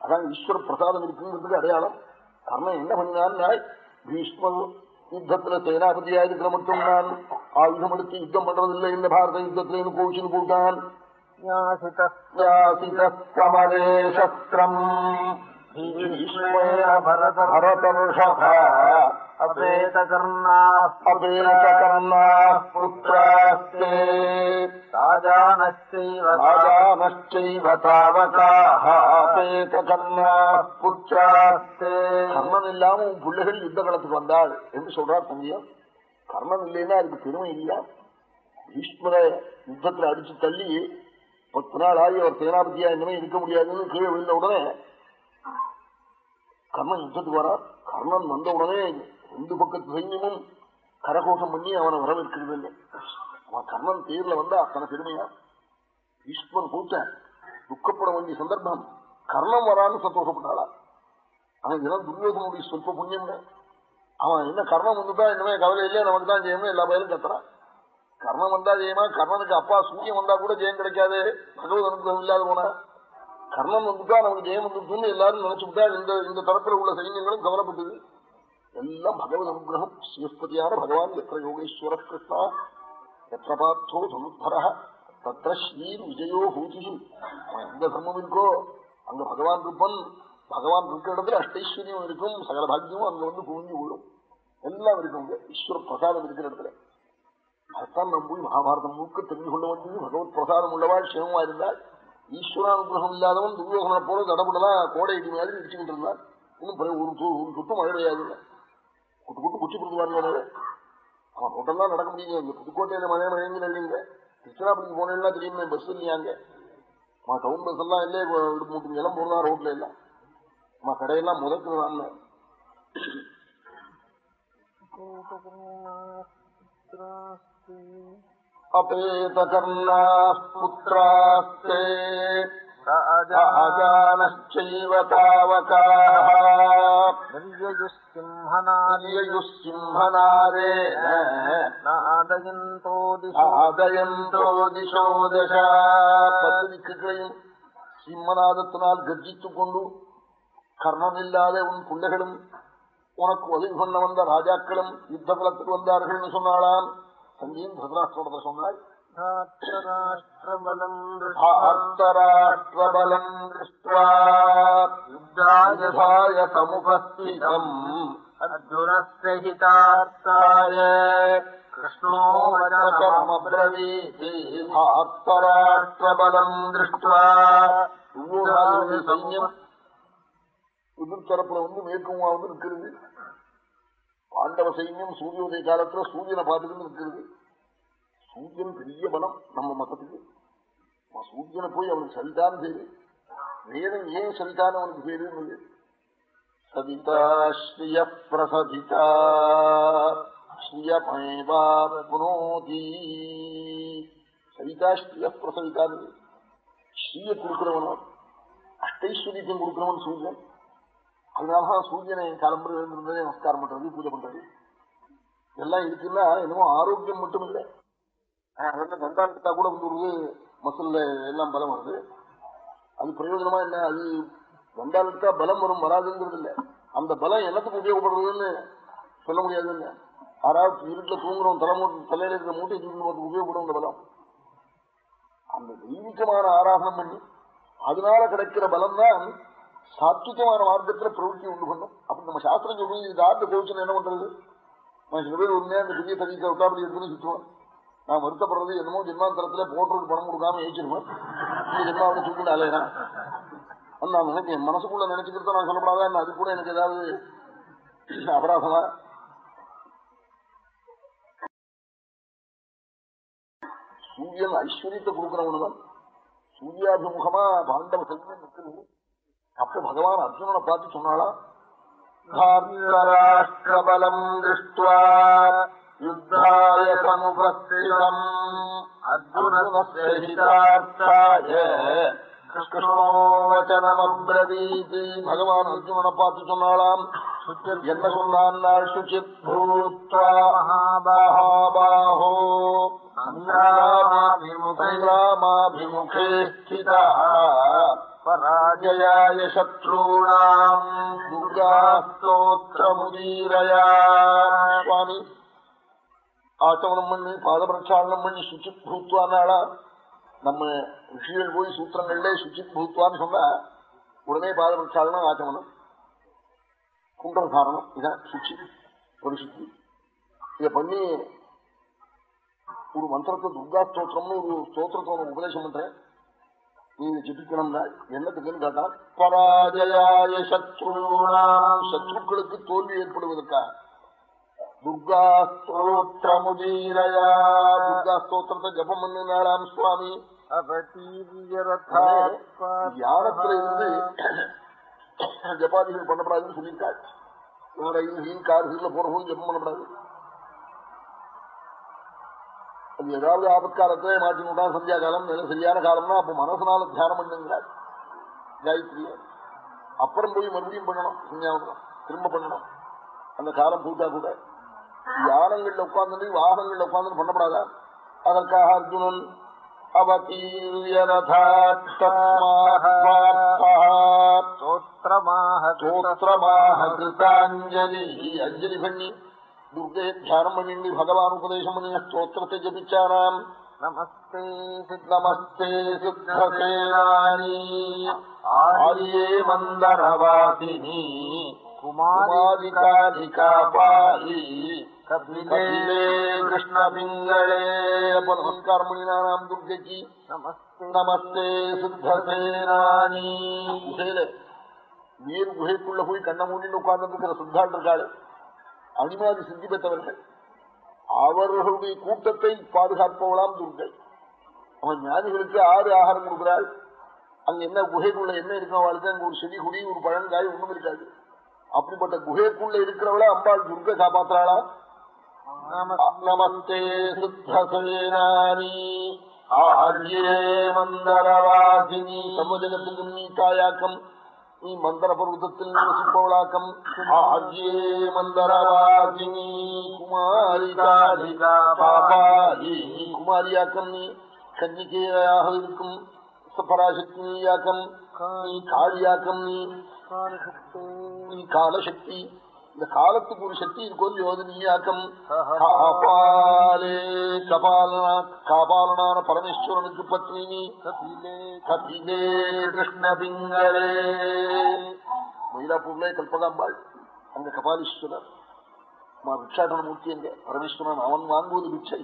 அதான் ஈஸ்வர பிரசாதம் இருக்குங்கிறதுக்கு அடையாளம். கர்ணன் என்ன பண்ணினான் பீஷ்மர் யுத்தத்துல சேனாபதியா இருக்கிற மட்டும் நான் ஆயுதம் எடுத்து யுத்தம் பண்றதில்லை. இந்த பாரத யுத்தத்துல கோவிச்சுன்னு போட்டான் கமலே சத்திரம் புத்திராஸ்தே ராஜானச்சைவ தாவகாஹ அபேதகர்மா புத்திராஸ்தே கர்மம் இல்லாம உன் பிள்ளைகள் யுத்த காலத்துக்கு வந்தாள் என்று சொல்றார் தம்பியா? கர்மம் இல்லைன்னா அதுக்கு பெருமை இல்லையா? பீஷ்மர யுத்தத்துல அடிச்சு தள்ளி பத்து நாள் ஆகி அவர் சேனாபதியா இன்னுமே இருக்க முடியாதுன்னு கீழே விழுந்த உடனே கர்ணன் யுத்தத்துக்கு வரா கர்ணன் வந்த உடனே ரெண்டு பக்கத்து சைன்யமும் கரகோஷம் பண்ணி அவனை வரவேற்கிறது இல்லை அவன் கர்ணன் தேர்ல வந்தா அத்தனை பெருமையா? ஈஸ்வரன் கூட்ட துக்கப்பட வேண்டிய சந்தர்ப்பம். கர்ணம் வரான்னு சந்தோஷப்பட்டாளா? அவன் இதெல்லாம் துரியோகனுடைய சொற்ப புண்ணியம் அவன் என்ன கர்ணம் வந்துதான் இனிமே கவலை இல்லையா நமக்கு தான் ஜெயமே எல்லா பயிலும் கத்துறான். கர்ணம் வந்தா ஜெயமா? கர்ணனுக்கு அப்பா சூரியன் வந்தா கூட ஜெயம் கிடைக்காது. பகவத் அனுகிரகம் இல்லாத போனா? கர்மம் வந்துட்டா நமக்கு ஜெயம் வந்துட்டுன்னு எல்லாரும் நினைச்சுட்டா இந்த இந்த தரப்புல உள்ள சைன்யங்களும் கவனப்பட்டது எல்லாம் பகவத் அனுகிரகம். ஸ்ரீஸ்பதியான பகவான் எத்த யோகேஸ்வர கிருஷ்ணா எத்த பார்த்தோ சமுத்தர தத்திர ஸ்ரீர் விஜயோ பூஜி எந்த தர்மம் இருக்கோ அங்க பகவான் இருப்பன். பகவான் இருக்கிற இடத்துல அஷ்டைஸ்வரியம் இருக்கும் சகல பாக்கியமும் அங்க வந்து குவிஞ்சு விடும் எல்லாம் இருக்கும் ஈஸ்வர பிரசாதம் இருக்கிற இடத்துல. அதான் நம்ம போய் மகாபாரதம் மூக்க தெரிஞ்சு கொள்ள வேண்டியது. பகவத் பிரசாதம் உள்ளவாள் சிவமா இருந்தால் ஈஸ்வரானுகிரகம் இல்லாதவன் துரியோகனை போல தடப்படலாம் கோடை இடி மாதிரி இடிச்சுக்கிட்டு இருந்தான் இன்னும் ஒரு ஒரு சுத்தம் மழை பெய்யாது குட்டு குட்டு குச்சி கொடுத்துவாங்க அவன் ரோட்டெல்லாம் நடக்க முடியுங்க. இந்த புதுக்கோட்டையில மழை மழைங்க இல்லைங்க திருச்சிராப்பள்ளிக்கு போனேன்னா தெரியுமே பஸ் இல்லையாங்க. அம்மா டவுன் பஸ் எல்லாம் இல்லையே மூட்டு எல்லாம் போனா ரோட்ல எல்லாம். அம்மா கடையெல்லாம் முதக்குறதான் अपेतकर्णाः पुत्रास्ते राजानश्चैव तावकाः निर्ययुः सिंहनारेण नादयन्तो ஆதயந்தோ திசோ தச பத்து திக்குகளையும் சிம்மநாதத்தினால் கர்ஜித்துக் கொண்டு கர்ணன் இல்லாத உன் பிள்ளைகளும் உனக்கு உதவி பண்ண வந்த ராஜாக்களும் யுத்த களத்துக்கு வந்தார்கள் சொன்னாலாம் சஞ்சீன் திருதராஷ்டிரோட சொன்னாள் राष्ट्रबलम् ஆர்த்தராஷ்டிரபலம் திருஷ்டுவா யுத்தாய சமுபஸ்திதம் अर्जुनस्य हितार्थाय कृष्णो வச்சமப்ரவீதி ஆர்த்தராஷ்டிரபலம் திருஷ்டுவா இவ்வளவு சைன்யம் எதிர்த்தரப்புல வந்து மேற்குமா வந்து நிற்கிறது பாண்டவ சைன்யம் சூரியோதய காலத்துல சூரியனை பார்த்துட்டு இருக்கிறது. சூரியன் பெரிய பலம் நம்ம மதத்துக்கு. சூரியனை போய் அவனுக்கு சரிதான் பேரு. வேதம் ஏன் சரிதான் அவனுக்கு பேரு சவிதா ஸ்ரீய பிரசதிதா ஸ்ரீயமேவா புனோதி. ஸ்ரீய பிரசவிதான் ஸ்ரீய கொடுக்கிறவனும் அஷ்டைஸ்வரியத்தையும் கொடுக்கிறவன் சூரியன். அதனாலதான் சூரியனை கிளம்புறது இருந்தது நமஸ்காரம் பண்றது பூஜை பண்றது. எல்லாம் இருக்குன்னா என்னமோ ஆரோக்கியம் மட்டும் இல்லை. அதெல்லாம் கண்டாண்டா கூட வந்து மசில்ல எல்லாம் பலம் வருது. அது பிரயோஜனமா என்ன? அது கண்டாண்டா பலம் வரும் வராதுங்கிறது இல்லை. அந்த பலம் என்னத்துக்கு உபயோகப்படுறதுன்னு சொல்ல முடியாதுன்னு யாராவது இருட்டில் தூங்குறோம் தலைமூ தலையில இருக்கிற மூட்டை தூங்குறது உபயோகப்படும் அந்த பலம். அந்த தெய்வீகமான ஆராதனம் பண்ணி அதனால கிடைக்கிற பலம் தான் சாத்விகமான மார்க்கத்துல பிரவൃத்தி உண்டு பண்ணும். அப்படி நம்ம சாஸ்திரம் சொல்லி இது ஆட்டு கோவிச்சு என்ன பண்றது? நான் சில பேர் உண்மையா அந்த பெரிய தவிக்க விட்டாப்படி எடுத்துன்னு சுற்றுவான் நான் வருத்தப்படுறது என்னமோ ஜென்மாந்தரத்துல போட்டுறது பணம் கொடுக்காம ஏச்சிருவேன் இந்த ஜென்மாவில தூக்கிட்டு அலையிறான் நான் நினைக்கிறேன் மனசுக்குள்ள நினைச்சுக்கிறத நான் சொல்லப்படாதா அது கூட எனக்கு ஏதாவது அபராதமா? சூரியன் ஐஸ்வர்யத்தை கொடுக்கிறவனுதான். சூரியாபிமுகமா பாண்டவ சைன்யம் நிற்கிறது அப்ப பகவான் அர்ஜுனனை பார்த்து சொன்னாளா? ராஷ்டிரபலம் திருஷ்டுவா யுத்தாய சமுபஸ்திதம் அர்ஜுனஸ்ய ஹிதார்த்தாய கிருஷ்ணோவச்சனமப்ரவீதி பகவான் அர்ஜுனனை பார்த்து சொன்னாலாம் என்ன சொன்னான் சுச்சித் பூத்வா மகாபாஹோ சங்கிராமாபிமுகே ஸ்திதா பராஜயாய சத்ருணாம் துர்காஸ்தோத்திரமுதீரயா சுவாமி ஆச்சமனம் பண்ணி பாதபிரச்சாரணம் பண்ணி சுச்சித் பூத்வானாளா நம்ம ரிஷிகள் போய் சூத்திரங்கள்ல சுச்சித் பூத்வான்னு சொன்னா உடனே பாதபிரச்சாரணம் பிரச்சாரணம் ஆச்சமனம் குண்டல் இதான் சுச்சி ஒரு சுத்தி இத பண்ணி ஒரு மந்திரத்தை துர்கா ஸ்தோத்திரம்னு ஒரு ஸ்தோத்திரத்தோட உபதேசம் பண்றேன் நீ ஜபிக்கணும்னா என்னத்துக்குன்னு கேட்டா பராஜயாய சத்ருணாம் சத்ருக்களுக்கு தோல்வி ஏற்படுவதற்காக துர்கா ஸ்தோத்திரமுதீரயா. துர்கா ஸ்தோத்திரத்தை ஜபம் பண்ணினாலாம் சுவாமி. யானத்துல இருந்து ஜபாதிகள் பண்ணப்படாதுன்னு சொல்லியிருக்காள் ரயில் ஹீல் கார் ஹீல்ல போறவங்க ஜபம் பண்ணப்படாது. அது ஏதாவது ஆபத்காலத்திலே மாற்றி விட்டா சந்தியா காலம் சரியான காலம்னா அப்ப மனசனால தியானம் பண்ணுங்கிறாள் காயத்ரிய அப்புறம் போய் மறுபடியும் பண்ணணும் சந்தியாவனம் திரும்ப பண்ணணும். அந்த காலம் பூத்தா கூட. யானங்கள்ல உட்கார்ந்து வாகனங்கள்ல உட்கார்ந்து பண்ணப்படாதா? அதற்காக அர்ஜுனன் அவதீரியரதாஞ்சலி அஞ்சலி பண்ணி துர்கே தியானம் பண்ணிண்டி பகவான் உபதேசம் பண்ணி ஸ்தோத்திரத்தை ஜபிச்சாராம் நமஸ்தே நமஸ்தே சித்தசேனானி ஆரியே மந்தரவாசினி குமாரிகாதிகா பாரி கபிலே கிருஷ்ண பிங்களே அப்ப நமஸ்காரம் பண்ணினாராம் துர்கைக்கு நமஸ்தே சித்தசேனானி குகையில நீர் குகைக்குள்ள போய் கண்ண மூடின்னு உட்கார்ந்து இருக்கிற சுத்தாள் இருக்காளு அனிமாதி சித்தி பெற்றவர்கள். அவர்களுடைய கூட்டத்தை பாதுகாப்பவளாம் துர்கை அவன் ஞானிகளுக்கு ஆறு ஆகாரம் கொடுக்கிறாள். அங்க என்ன குகைக்குள்ள என்ன இருக்கும் அவளுக்கு அங்க ஒரு செடி குடி ஒரு பழங்காய் ஒண்ணும் இருக்காது. அப்படிப்பட்ட குகைக்குள்ள இருக்கிறவள அம்பாள் துர்கை காப்பாத்துறாளா? நமஸ்தே சித்தசேனானி ஆர்யே மந்தரவாசினி. சமஜகத்துக்கும் நீ தாயாக்கம். நீ மந்தர பர்வதத்தில் நிவசிப்பவளாக்கம் குமாரியாக்கம் நீ கன்னிகையாக இருக்கும் பராசக்தினியாக்கம் நீ காளியாக்கம் நீ காலசக்தி இந்த காலத்துக்கு ஒரு சக்தி இருக்கும் யோஜனியாக்கம். காபாலே கபாலனா காபாலனான பரமேஸ்வரனுக்கு பத்னி கபிலே. கிருஷ்ண பிங்களே. மயிலாப்பூர்ல கல்பகாம்பாள் அங்க கபாலீஸ்வரர். பிக்ஷாட்டன மூர்த்தி அங்க பரமேஸ்வரன் அவன் வாங்குவது பிக்ஷை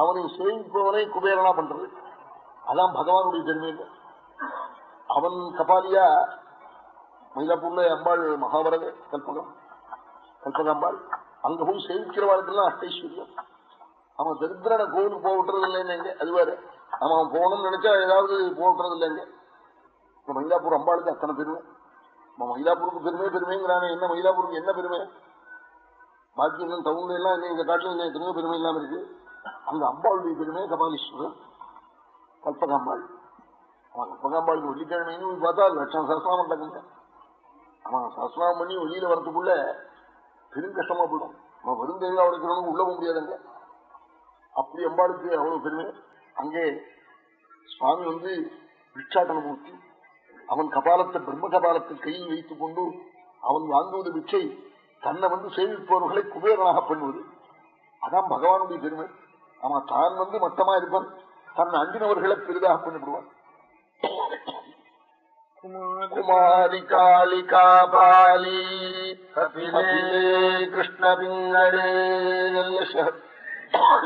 அவனை சேவிப்பவனை குபேரனா பண்றது. அதான் பகவானுடைய பெருமை இல்லை அவன் கபாலியா மயிலாப்பூர்ல அம்பாள் மகாபரத கல்பகம். கல்பகாம்பாள் அங்க போய் சேவிக்கிறவாளுக்கெல்லாம் அஷ்டைஸ்வரியம். அவன் தரித்திரனை கோவிலுக்கு போக விட்டுறது இல்லைங்க அது வேற. அவன் போகணும்னு நினைச்சா ஏதாவது போக இல்லைங்க இப்ப மயிலாப்பூர் அம்பாளுக்கு அத்தனை பெருமை. நம்ம மயிலாப்பூருக்கு பெருமை பெருமைங்கிறானே. என்ன மயிலாப்பூருக்கு என்ன பெருமை? பாக்கி என்ன டவுன்ல எல்லாம் எங்க காட்டில் என்ன எத்தனையோ பெருமை இல்லாம இருக்கு. அந்த அம்பாளுடைய பெருமை கபாலீஸ்வரர் கல்பகாம்பாள். அவன் கல்பகாம்பாளுக்கு வெள்ளிக்கிழமைன்னு பார்த்தா லட்சம் சரஸ்நாமம் நடக்குங்க அவன் சரஸ்நாமம் பண்ணி வெளியில வரதுக்குள்ள பெரும் கஷ்டமா போயிடும். நம்ம வெறும் வருந்தேங்க அவளுக்கு உள்ள போக முடியாதுங்க அப்படி எம்பாளுக்கு அவ்வளவு பெருமை அங்கே சுவாமி வந்து பிக்ஷாட்டன மூர்த்தி. அவன் கபாலத்தை பிரம்ம கபாலத்தை கையில் வைத்துக் கொண்டு அவன் வாங்குவது பிச்சை தன்னை வந்து சேமிப்பவர்களை குபேரனாக பண்ணுவது. அதான் பகவானுடைய பெருமை. அவன் தான் வந்து மட்டமா இருப்பான். தன் அண்டினவர்களை பெரிதாக பண்ணிவிடுவான். குமாரி காளிகா பாலி கிருஷ்ண பிங்களே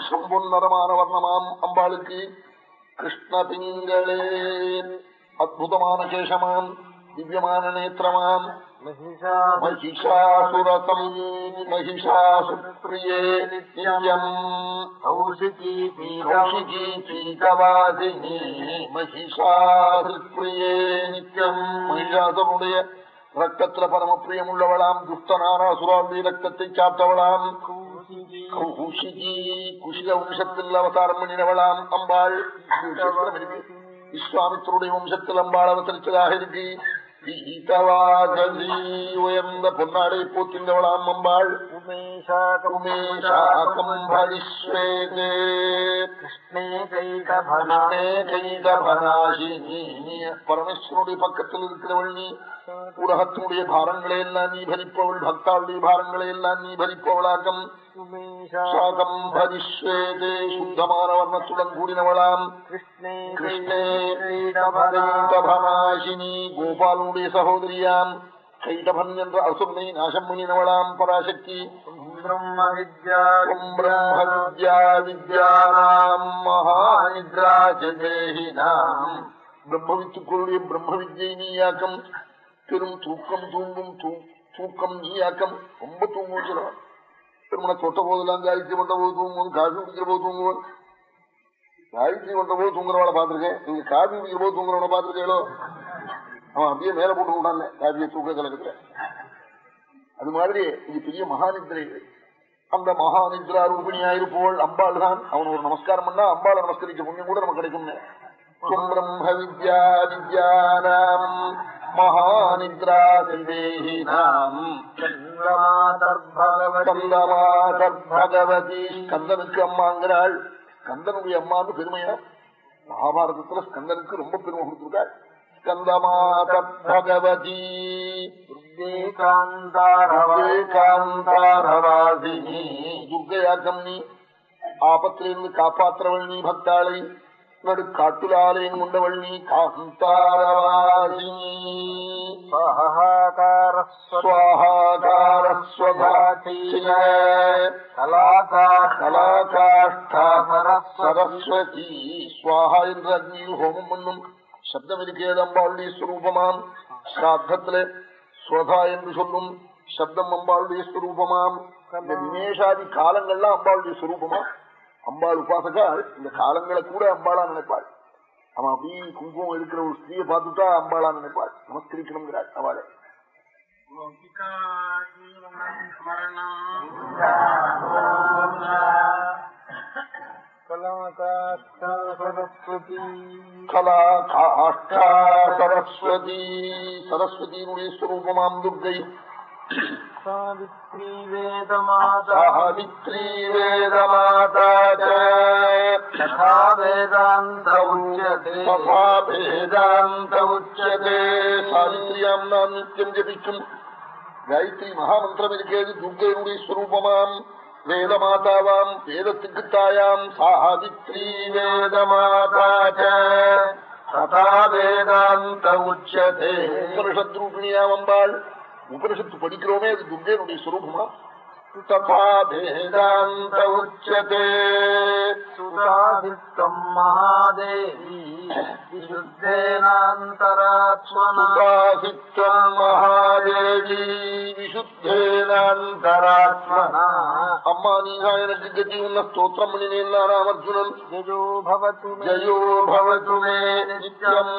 சம்புன்னரமான வர்ணமாம் அம்பாளுக்கு கிருஷ்ண பிங்களே महिषासुरसंहिषासुप्रिये नित्यम् कौशिकी कौशिकी चीतवादिनी महिषासुप्रिये नित्यम् महिषासुरुடைய ரத்தத்துல பரம பிரியம் உள்ளவளாம் துஷ்டனான அசுராவுடைய ரத்தத்தை சாப்பிட்டவளாம் கௌஷிகி குஷிக வம்சத்தில் அவதாரம் பண்ணினவளாம் அம்பாள். விஸ்வாமித்தருடைய வம்சத்தில் அம்பாள் அவதரிச்சதாக இருக்கு. உயர்ந்த பொன்னாடை போத்தின்றவளாம் அம்பாள். பரமேஸ்வருடைய பக்கத்தில் இருக்கிறவள் நீ உலகத்தினுடைய பாரங்களை எல்லாம் நீ பரிப்பவள் பக்தாளுடைய பாரங்களை எல்லாம் நீ பரிப்பவளாக்கம் சாகம் பரிஸ்வேதே சுத்தமான வர்ணத்துடன் கூடினவளாம். கிருஷ்ணே கைடபனாசினி கோபாலனுடைய சகோதரியாம். கைடபன் என்ற அசுரனை நாசம் பண்ணினவளாம் பராசக்தி. பிரம்மவித்துக்களுடைய பிரம்ம வித்யை நீயாக்கம் பெரும் தூக்கம் தூங்கும் தூக்கம் நீயாக்கம் ரொம்ப சொல்லுவான் திருமண தொட்ட போதெல்லாம் காயத்ரி பண்ற போது தூங்குவோம் காஃபி குடிக்கிற போது தூங்குவோம் காயத்ரி பண்ற போது தூங்குறவளை பாத்திருக்கேன் நீங்க காஃபி குடிக்கிற போது தூங்குறவனை பாத்திருக்கேளோ அவன் அப்படியே மேல போட்டு விட்டாங்க காஃபியை தூக்க கலக்கத்துல அது மாதிரி இது பெரிய மகாநிதிரை. அந்த மகாநித்ரா ரூபிணியா இருப்போள் அம்பாள் தான். அவன் ஒரு நமஸ்காரம் பண்ணா அம்பாளை நமஸ்கரிக்க புண்ணியம் கூட நமக்கு கிடைக்கும் பிரம்ம வித்யா வித்யானாம் ஸ்கந்தனுக்கு அம்மாங்கிறாள். ஸ்கந்தனுடைய அம்மான்னு பெருமையா? மகாபாரதத்துல ஸ்கந்தனுக்கு ரொம்ப பெருமை கொடுத்திருக்காள். துர்கையாக்கம் நீ ஆபத்திலிருந்து காப்பாற்றுறவள் நீ பக்தாளை. நடு காட்டுலாலயம் கொண்டவள் நீ காந்தாரவாசினி சரஸ்வதி சுவாஹா என்ற அக்னியில் ஹோமம் பண்ணும் சப்தம் இருக்கிறது அம்பாளுடைய ஸ்வரூபமாம் ஸ்ராத்தத்திலே ஸ்வதா என்று சொல்லும் சப்தம் அம்பாளுடைய ஸ்வரூபமாம் இந்த அம்பாள் உபாசகா இந்த காலங்களை கூட அம்பாளா நினைப்பாள். அவன் அப்படி குங்குமம் இருக்கிற ஒரு ஸ்திரீயை பார்த்துட்டா அம்பாளா நினைப்பாள். நமஸ்கரிக்கணுங்கிறாள் அவளை. சரஸ்வதி. சரஸ்வதியினுடைய ஸ்வரூபமாம் துர்கை சாவித்ரி வேதமாதா சாவித்ரி வேதமாதா ததா வேதாந்த உச்சதே ததா வேதாந்த உச்சதே சாவித்ரியாம் நாம் நித்தியம் ஜபிக்கும் காயத்ரி மகாமந்திரம் இருக்கிறது துர்கையினுடைய ஸ்வரூபமாம் வேதமாதாவாம் வேதத்துக்கு தாயாம் சாவித்ரி வேதமாதாச்ச ததா வேதாந்த உச்சதே உபனிஷத்ரூபிணியாம் அம்பாள் உபனிஷத்து படிக்கிறோமே அது துர்கையினுடைய ஸ்வரூபமா ததா வேதாந்த உச்சதே सुतादित्तम् महादेवी विशुद्धेनान्तरात्मना சுகாசித்வம் மகாதேவி விசுத்தேனாந்தராத்மனா அம்மா நீங்க எனக்கு கதி உன்ன ஸ்தோத்திரம் பண்ணினேன் நானாம் அர்ஜுனன் यजो भवतु मे ஜயோ பவது மே நித்யம்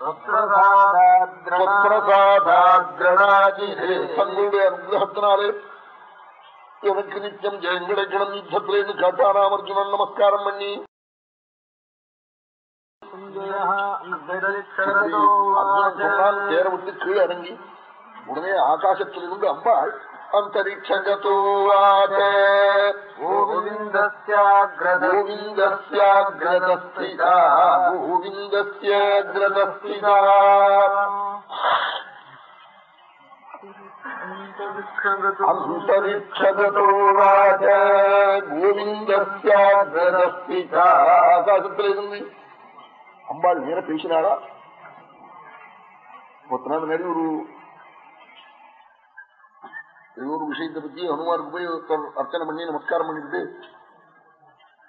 त्वत्प्रसादाद्रणादिरे தங்களுடைய அனுகிரகத்தினாலே எனக்கு நித்தியம் ஜெயம் கிடைக்கணும் யுத்தத்திலேன்னு கேட்டாராம் அர்ஜுனன் நமஸ்காரம் பண்ணி. தேர விட்டு கீழே இறங்கி உடனே ஆகாசத்திலிருந்து அம்பாள் அந்தரிக்ஷகத்தோவாத கோவிந்தஸ்யாகிரதஸ்திதா கோவிந்தஸ்யாகிரதஸ்திதா அந்தரிக்ஷகத்தோவாத கோவிந்தஸ்யாகிரதஸ்திதா ஆகாசத்திலிருந்து அம்பாள் நேர பேசினாரா? பத்து நாள் முன்னாடி ஒரு ஏதோ ஒரு விஷயத்தை பத்தி ஹனுமாருக்கு போய் அர்ச்சனை பண்ணி நமஸ்காரம் பண்ணிட்டு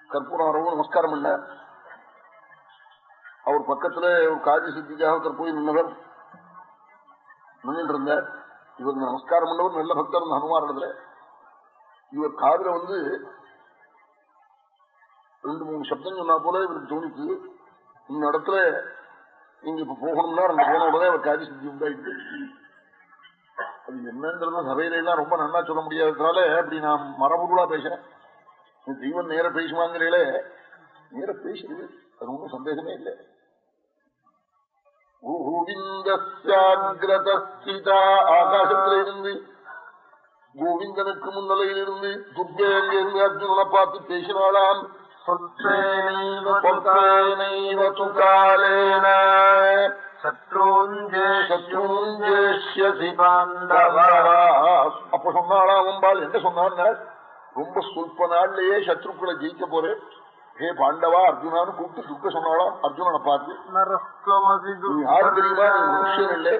கற்பூரம் வரவும் நமஸ்காரம் பண்ண அவர் பக்கத்துல ஒரு காரிய சித்திக்காக போய் நின்னவர். நின்று இருந்தார். இவருக்கு நமஸ்காரம் பண்ணவர் நல்ல பக்தர் இந்த இவர் காதல வந்து ரெண்டு மூணு சப்தம் சொன்னா போல இவருக்கு தோணிச்சு. இந்த இடத்துல நீங்க இப்ப போகணும்னா அங்க போன உடனே அவர் காரிய சித்தி உண்டாயிட்டு அது என்னன்றது சபையில எல்லாம் ரொம்ப நல்லா சொல்ல முடியாததுனால அப்படி நான் மரபுருளா பேசுறேன். தெய்வம் நேர பேசுவாங்கிறீங்களே நேர பேசுறது அது ஒன்றும் சந்தேகமே இல்லை. ஆகாசத்திலிருந்து கோவிந்தனுக்கு முன்னிலையிலிருந்து துர்கே அங்கிருந்து அர்ஜுனனை பார்த்து பேசினாளாம் அப்ப சொன்னாளாம் அம்பாள் என்ன சொன்னார் ரொம்ப சொல்ப நாள்லயே சத்ருக்களை ஜெயிக்க போறேன் ஹே பாண்டவா அர்ஜுனான்னு கூப்பிட்டு துக்க சொன்னாளா? அர்ஜுனனை பார்த்து யாரு தெரியுமா? நீ மனுஷன் இல்லை.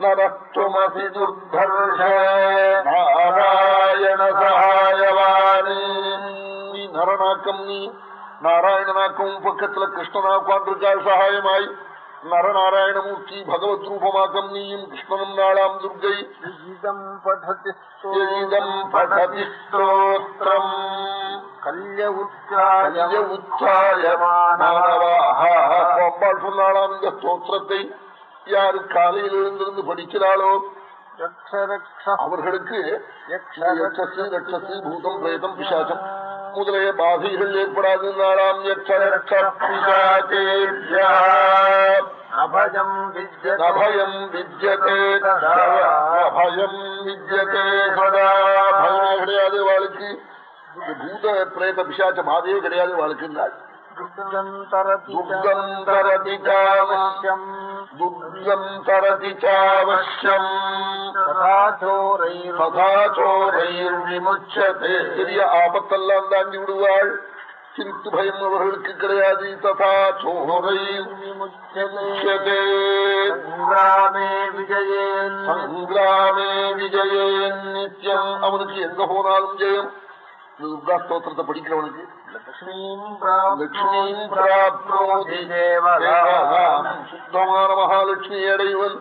நரஸ்வமசி நாராயண சகாயவானே நீ நரநாக்கம் நீ நாராயணனாக்கம் பக்கத்துல கிருஷ்ணனா உட்கார்ந்திருக்காள் சகாயமாய். നരനാരായണമൂർത്തി ഭഗവത് രൂപമാക്കം നീയും കൃഷ്ണനും നാളാം ദുർഗൈ പഠതി ശ്രോത്രം கல்ய உற்றாய உற்றாயமானவாக அம்பாள் சொன்னாலாம் இந்த ஸ்தோத்திரத்தை யாரு காலையில் எழுந்திருந்து படிக்கிறாளோ அவர்களுக்கு பூதம் பிரேதம் பிசாசம் முதலிய பாதைகள் ஏற்படாது நாளாம் அபயம் விஜயம் விஜயத்தே அபயம் விஜயத்தே கிடையாது வாழ்க்கை பூத பிரேத பிசாச்ச பாதையே கிடையாது வாழ்க்கையினால் துர்கம் தரதி சாவசியம் துர்கம் தரதி சாவசியம் விமுச்சதே. பெரிய ஆபத்தெல்லாம் தாண்டி விடுவாள். சிந்து பயம் அவர்களுக்கு கிடையாது. ததா சோரை சங்கிராமே விஜயேன். சங்கிராமே விஜயேன். நித்யம். அவனுக்கு எங்க போனாலும் ஜெயம். துர்கா ஸ்தோத்திரத்தை படிக்கிறவனுக்கு. சுத்தமான மகாலட்சுமி அடைவன்.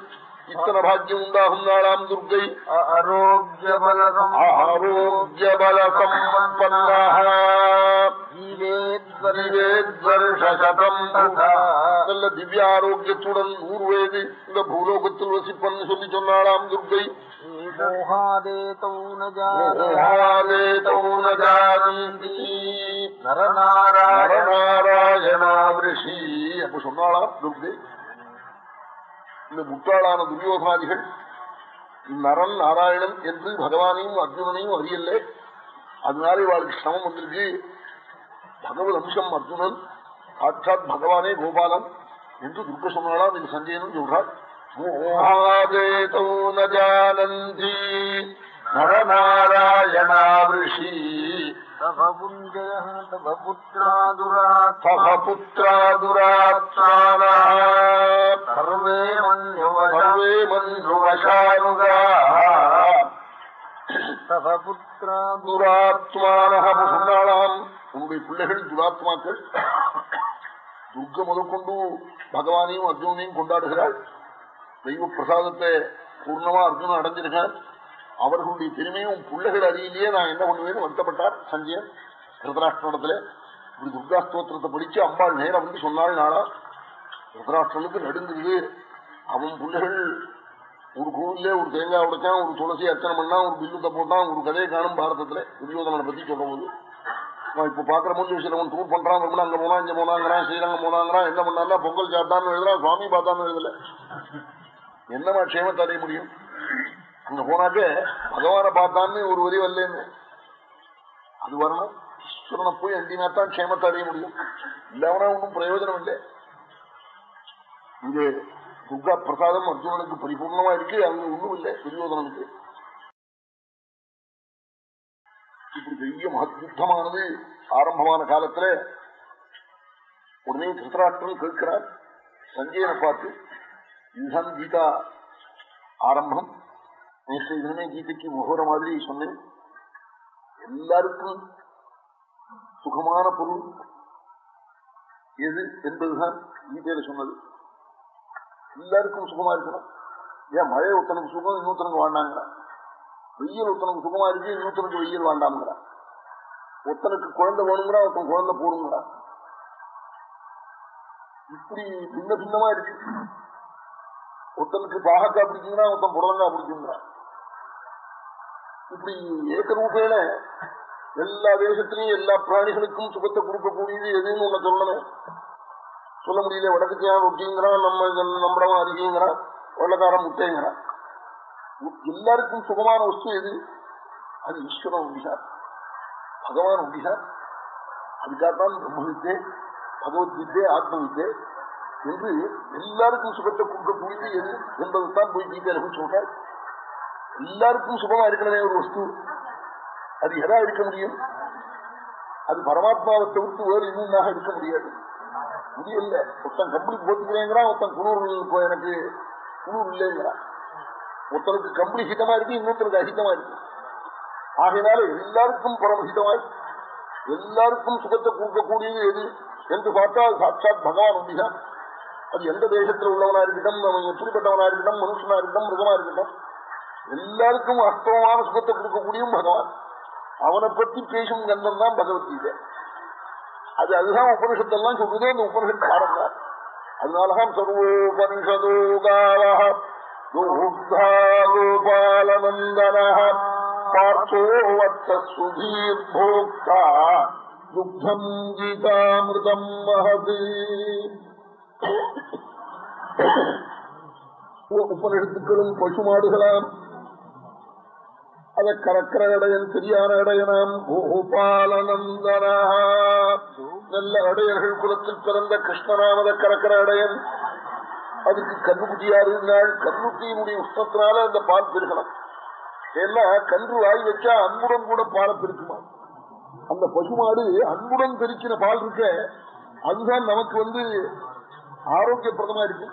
இத்தனை பாக்கியம் உண்டாகும் நாளாம் துர்கை ஆரோக்கியபலகம் ஆரோக்கியபலகம் நல்ல திவ்ய ஆரோக்கியத்துடன் ஊர்வேது இந்த பூலோகத்தில் வசிப்பன் சொல்லி சொன்னாளாம் துர்கை मोहादेतौ न மோகாலேதோ ந ஜானந்தி. नरनारायण நரநாராயணாவிருஷி அப்ப சொன்னாளாம் துர்கை இந்த முட்டாளான துரியோதனாதிகள் நரன் நாராயணன் என்று பகவானையும் அர்ஜுனனையும் அறியல்ல அதனால இவாளுக்கு சிரமம் வந்திருக்கு பகவத் அம்சம் அர்ஜுனன் சாட்சாத் பகவானே கோபாலன் என்று துர்க்க சொன்னாலாம் இது சஞ்சயனும் சொல்றார் ൂഹാദേതോ നജാനന്തി നരനാരായണാവൃഷി പുത്രാദുരാത്രാണേ മഞ്ജുവശാരുഗാ சொன்னாலாம் உங்களுடைய பிள்ளைகள் துராத்மாக்கள். துர்க்க முதற்கொண்டு பகவானையும் அர்ஜுனையும் கொண்டாடுகிறாள். தெய்வ பிரசாதத்தை பூர்ணமா அர்ஜுனன் அடைஞ்சிருக்கார். அவர்களுடைய பெருமையும் பிள்ளைகள் அறியிலேயே நான் என்ன பண்ணுவேன்னு வருத்தப்பட்டார் சஞ்சயன் திருதராஷ்டிரத்துல இப்படி துர்கா ஸ்தோத்திரத்தை படிச்சு அம்பாள் நேரம் வந்து சொன்னாள் நாளா திருதராஷ்டிரனுக்கு நடுங்குது அவன் பிள்ளைகள் ஒரு கோவில்ல ஒரு தேங்காய் உடைச்சான் ஒரு துளசி அர்ச்சனை பண்ணான் ஒரு பில்லுத்தை போட்டான் ஒரு கதையை காணும் பாரதத்துல துரியோதனை பத்தி சொல்லும் போது நான் இப்ப பாக்குற முடிஞ்சு சிலவன் டூர் பண்றான் ரொம்ப அங்க போனா இங்க போனாங்கிறான் ஸ்ரீரங்கம் போனாங்கிறான் என்ன பண்ணா பொங்கல் சாப்பிட்டான்னு எழுதுறான் சுவாமி பார்த்தான்னு எழுதல. என்னமா க்ஷேமத்தை அடைய முடியும்? அங்க போனாக்க பகவானை பார்த்தான்னு ஒரு வரி வரலன்னு. அது வரணும். ஈஸ்வரனை போய் அண்டினாத்தான் க்ஷேமத்தை அடைய முடியும். இல்லாமனா ஒன்றும் பிரயோஜனம் இல்லை. இங்கே துர்கா பிரசாதம் அர்ஜுனனுக்கு பரிபூர்ணமா இருக்கு. அங்க ஒண்ணும் இல்லை. துரியோதனனுக்கு. இப்படி பெரிய மகத்யுத்தமானது ஆரம்பமான காலத்துல உடனே திருத்தராட்டம் கேட்கிறார். சஞ்சயனை பார்த்து இதுதான் கீதா ஆரம்பம். நேற்று இதுமே கீதைக்கு முகர மாதிரி சொன்னேன். எல்லாருக்கும் சுகமான பொருள் எது என்பதுதான் கீதையில சொன்னது. எல்லாருக்கும் சுகமா இருக்கணும். ஏன் மழை ஒருத்தனுக்கு சுகம் இன்னொருத்தனுக்கு வாழ்ந்தாங்க வெயில் ஒருத்தனுக்கு சுகமா இருக்கு இன்னொருத்தனுக்கு வெயில் வேண்டாம்ங்கிறா ஒருத்தனுக்கு குழந்தை வேணுங்கிறா ஒருத்தன் குழந்தை போடுங்கிறா இப்படி பின்ன பின்னமா இருக்கு. ஒருத்தனுக்கு பாகக்கா பிடிச்சிங்கன்னா ஒருத்தன் புடலங்கா பிடிக்குங்கிறா இப்படி ஏகரூபேன எல்லா தேசத்திலையும் எல்லா பிராணிகளுக்கும் சுகத்தை கொடுக்கக்கூடியது எதுன்னு ஒண்ணு சொல்லணும் சொல்ல முடியல வடக்குத்தியா ரொட்டிங்கிறான் நம்ம நம்பளவன் அதிகங்கிறான் வெள்ளக்காரன் முட்டைங்கிறான். எல்லாருக்கும் சுகமான வஸ்து எது? அது ஈஸ்வரன் உண்டிசார் பகவான் உண்டிசார் அதுக்காகத்தான் பிரம்மவித்தே பகவத்கீதை ஆத்மவித்தே என்று எல்லாருக்கும் சுகத்தை கொடுக்கக்கூடியது எது என்பதுதான் போய் கீதையில சொல்றார். எல்லாருக்கும் சுகமா இருக்கிறதே ஒரு வஸ்து. அது எதா இருக்க முடியும்? அது பரமாத்மாவை தவிர்த்து வேறு இன்னும் இருக்க முடியாது. முடியல ஒருத்தன் கம்பளி போட்டுக்கிறேங்கிறான் ஒருத்தன் குளிர் இப்போ எனக்கு குளூர் இல்லைங்கிறான். ஒருத்தனுக்கு கம்பளி ஹிதமா இருக்கு இன்னொருத்தருக்கு அஹிதமா இருக்கு. ஆகையினால எல்லாருக்கும் பரமஹிதமாய் எல்லாருக்கும் சுகத்தை கொடுக்கக்கூடியது எது? என்று பார்த்தால் சாட்சாத் பகவான் உண்டிதான். அது எந்த தேசத்துல உள்ளவனா இருக்கட்டும் அவன் எப்படிப்பட்டவனா இருக்கட்டும் மனுஷனா இருக்கட்டும் மிருகமா இருக்கட்டும் எல்லாருக்கும் வாஸ்தவமான சுகத்தை கொடுக்கக்கூடிய பகவான். அவனை பத்தி பேசும் கந்தம் தான் பகவத்கீதை. அது அதுதான் உபனிஷத்தெல்லாம் சொல்றது அந்த உபனிஷத் பாடம் தான். அதனாலதான் சர்வோபனிஷதோ காலநந்தன துக்தம் கீதாமிருதம் மகது உபனிஷத்துக்களும் பசுமாடுகளாம். அதை கறக்கிற இடையன் சரியான இடையனாம் கோபாலநந்தனா நல்ல அடையர்கள் குலத்தில் பிறந்த கிருஷ்ணனாமத கறக்கிற இடையன் அதுக்கு கண்ணுக்குட்டியாரு நாள் கண்ணுட்டியினுடைய உஷ்ணத்தினால அந்த பால் பெருகலாம். ஏன்னா கன்று வாய் வச்சா அன்புடன் கூட பாலை பெருக்குமா? அந்த பசுமாடு அன்புடன் பெருக்கின பால் இருக்க அதுதான் நமக்கு வந்து ஆரோக்கியப்பிரதமா இருக்கு.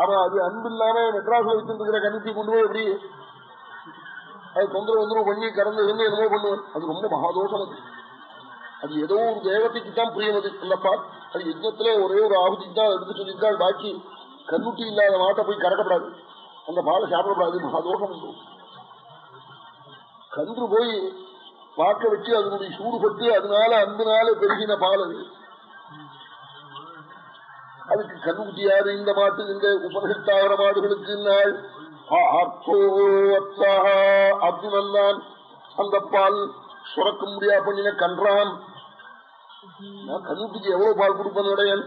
ஆனா அது அன்பு இல்லாம மெட்ராஸ்ல வச்சிருக்கிற கணிச்சி கொண்டு போய் எப்படி அது தொந்தரவு தொந்தரவு பண்ணி கறந்து இருந்து என்னமோ பண்ணுவேன் அது ரொம்ப மகாதோஷம் அது. அது ஏதோ ஒரு தேவதைக்கு தான் புரியும் அது. அது யஜ்னத்திலே ஒரே ஒரு ஆகுதிக்கு தான் எடுத்து சொல்லியிருக்காள் பாக்கி கண்ணுட்டி இல்லாத மாட்டை போய் கறக்கப்படாது அந்த பாலை சாப்பிடக்கூடாது. மகாதோஷம் உண்டு கன்று போய் பார்க்க வச்சு அதனுடைய சூடுபட்டு அதனால அன்புனால பெருகின பால் அது. அதுக்கு கண்ணுக்குட்டியாரு இந்த மாட்டு இந்த உபனிஷத்தாவர மாடுகளுக்கு நாள் அர்ஜுனன் அந்த பால் சுரக்க முடியா பண்ணின கன்றான் நான் கண்ணுக்குட்டிக்கு எவ்வளவு பால் கொடுப்பேன் இடையன்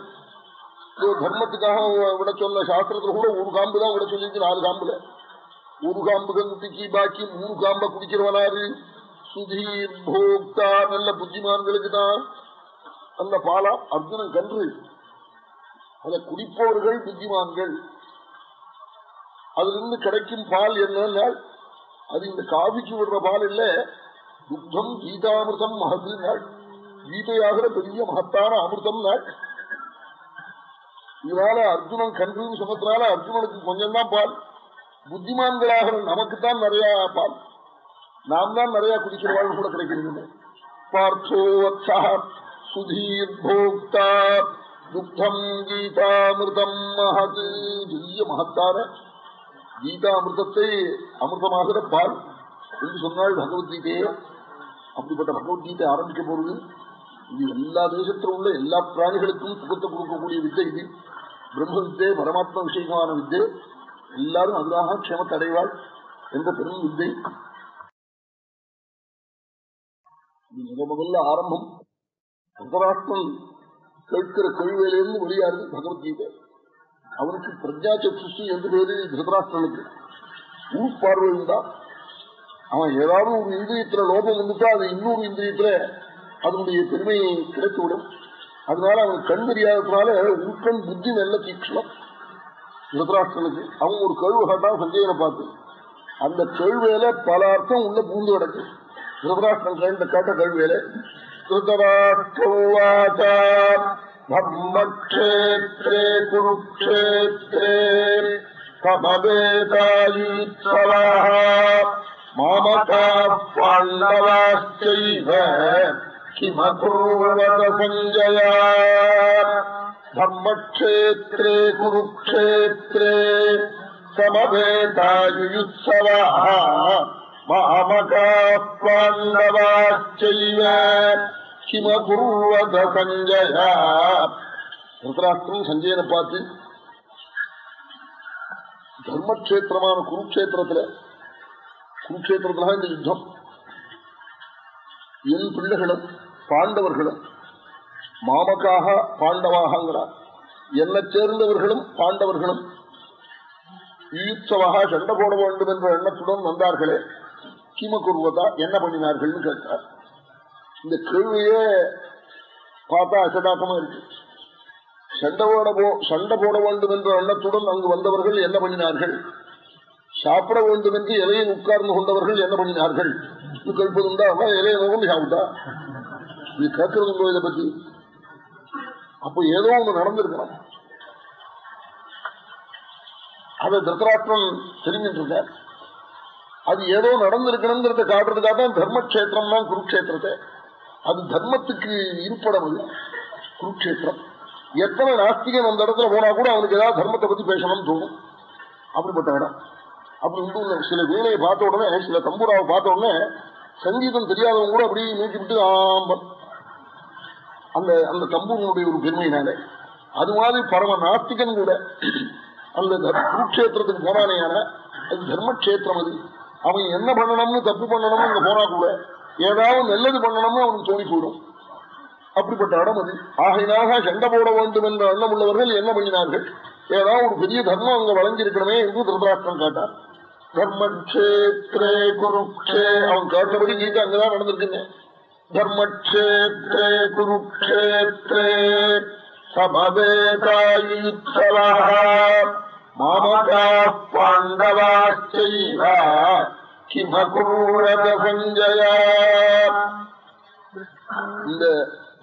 தர்மத்துக்காக விட சொன்ன சாஸ்திரத்துல கூட ஒரு காம்பு தான் விட சொல்லிருக்கு நாலு காம்புல. ஒரு காம்பு கண்ணுக்குட்டிக்கு பாக்கி மூணு காம்ப குடிக்கிறவனாரு சுதீர் போக்தா நல்ல புத்திமான்களுக்கு தான். அந்த பாலா அர்ஜுனன் கன்று. அதை குடிப்பவர்கள் புத்திமான்கள். அதுல இருந்து கிடைக்கும் பால் என்னன்னால் அது இந்த காவிக்கு விடுற பால் இல்ல. துக்தம் கீதாமிருதம் மகது நாள். கீதையாகிற பெரிய மகத்தான அமிர்தம் நாள். இதனால அர்ஜுனன் கன்றுன்னு சொன்னதுனால அர்ஜுனனுக்கு கொஞ்சம் தான் பால். புத்திமான்களாகிற நமக்குத்தான் நிறைய பால். நாம் தான் நிறைய குடிக்கிறவாள் கூட கிடைக்கிறது பார்த்தோ சுதீர் போக்தா. யுக்தம் கீதாமிருதம் மகது. பெரிய மகத்தான கீதாமிருதத்தை அமிர்தமாகிற பால் என்று சொன்னாள் பகவத்கீதையே. அப்படிப்பட்ட பகவத்கீதை ஆரம்பிக்க போறது இது எல்லா தேசத்தில் உள்ள எல்லா பிராணிகளுக்கும் சுகத்தை கொடுக்கக்கூடிய வித்தை இது. பிரம்ம வித்தை பரமாத்ம விஷயமான வித்தை. எல்லாரும் அதுதாக க்ஷமத்தை அடைவாள் என்ற பெரும் வித்தை. இது முத முதல்ல ஆரம்பம். சந்தராஷ்டிரம் கேட்கிற கொள்கையிலிருந்து வெளியாருது பகவத்கீதை. அவனுக்கு பிரஜா சக்ஷுஷி என்று பேரு திருதராஷ்டிரனுக்கு. உள்பார்வை உண்டா? அவன் ஏதாவது ஒரு இந்திரியத்துல லோபம் வந்துட்டா அது இன்னொரு இந்திரியத்துல அதனுடைய பெருமை கிடைத்துவிடும். அதனால அவன் கண் தெரியாததுனால உள்கண் புத்தி நல்ல தீட்சணம் திருதராஷ்டிரனுக்கு. அவன் ஒரு கேள்வி கேட்டான் சஞ்சயனை பார்த்து. அந்த கேள்வியில பல அர்த்தம் உள்ள பூந்து கிடக்கு. திருதராஷ்டிரன் கேட்ட கேட்ட கேள்வியில धृतराष्ट्रवाच ब्रह्मक्षेत्रे कुरुक्षेत्रे समवेतायीत्सवाः मामकाः पाण्डवाश्चैव किमकुर्वत सञ्जया ब्रह्मक्षेत्रे कुरुक्षेत्रे समवेतायुयुत्सवाः திருத்தராஷ்டிரம் சஞ்சயனை பார்த்து தர்மக்ஷேத்திரமான குருக்ஷேத்திரத்துல குருக்ஷேத்திரத்துல இந்த யுத்தம். என் பிள்ளைகளும் பாண்டவர்களும் மாமக்காக பாண்டவாகிறார் என்னை சேர்ந்தவர்களும் பாண்டவர்களும் ஈச்சவாக சண்டை போட வேண்டும் என்ற எண்ணத்துடன் வந்தார்களே. கிமகுருவதா என்ன பண்ணினார்கள் கேட்டார். இந்த கேள்வியே பார்த்தா அசடாக்கமா இருக்கு. சண்டை போ சண்டை போட வேண்டும் என்ற எண்ணத்துடன் அங்கு வந்தவர்கள் என்ன பண்ணினார்கள்? சாப்பிட வேண்டும் என்று இலையில் உட்கார்ந்து கொண்டவர்கள் என்ன பண்ணினார்கள்? இது கேட்பதுண்டா இலையை நோக்கம் சாப்பிட்டா? இது கேட்கறதுண்டோ இதை பத்தி அப்ப ஏதோ ஒண்ணு நடந்திருக்கணும் அதை திருத்தராஷ்டிரம் தெரிஞ்சிட்டு இருக்கார். அது ஏதோ நடந்திருக்கணுங்கிறத காட்டுறதுக்காக தான் தர்மக்ஷேத்திரம் தான் குருக்ஷேத்திரத்தை. அது தர்மத்துக்கு இருப்படம் இல்லை குருக்ஷேத்திரம். எத்தனை நாஸ்திகன் அந்த இடத்துல போனா கூட அவனுக்கு ஏதாவது தர்மத்தை பத்தி பேசணும்னு தோணும். அப்படிப்பட்ட இடம். அப்படி வந்து சில வீணையை பார்த்த உடனே சில தம்பூராவை பார்த்த உடனே சங்கீதம் தெரியாதவங்க கூட அப்படி நீக்கி விட்டு ஆம்பன் அந்த அந்த தம்பூரனுடைய ஒரு பெருமையினாலே அது மாதிரி பரம நாஸ்திகன் கூட அந்த குருக்ஷேத்திரத்துக்கு போனானேயான அது தர்மக்ஷேத்திரம் அது. அவன் என்ன பண்ணணும்னு தப்பு பண்ணணும்னு இங்க போனா கூட ஏதாவது நல்லது பண்ணணும்னு அவனுக்கு தோணி போயிடும். அப்படிப்பட்ட இடம் அது ஆகையினாக சண்டை போட வேண்டும் என்ற எண்ணம் உள்ளவர்கள் என்ன பண்ணினார்கள்? ஏதாவது ஒரு பெரிய தர்மம் அங்க வளைஞ்சிருக்கணுமே என்று திருதராஷ்டிரம் கேட்டார். தர்மக்ஷேத்ரே குருக்ஷே. அவன் கேட்டபடி கீதை அங்கதான் நடந்திருக்குங்க. தர்மக்ஷேத்ரே குருக்ஷேத்ரே சமவேதாயுத்சவா மாமகா பாண்டவாச்சைவ கிமகுரத இந்த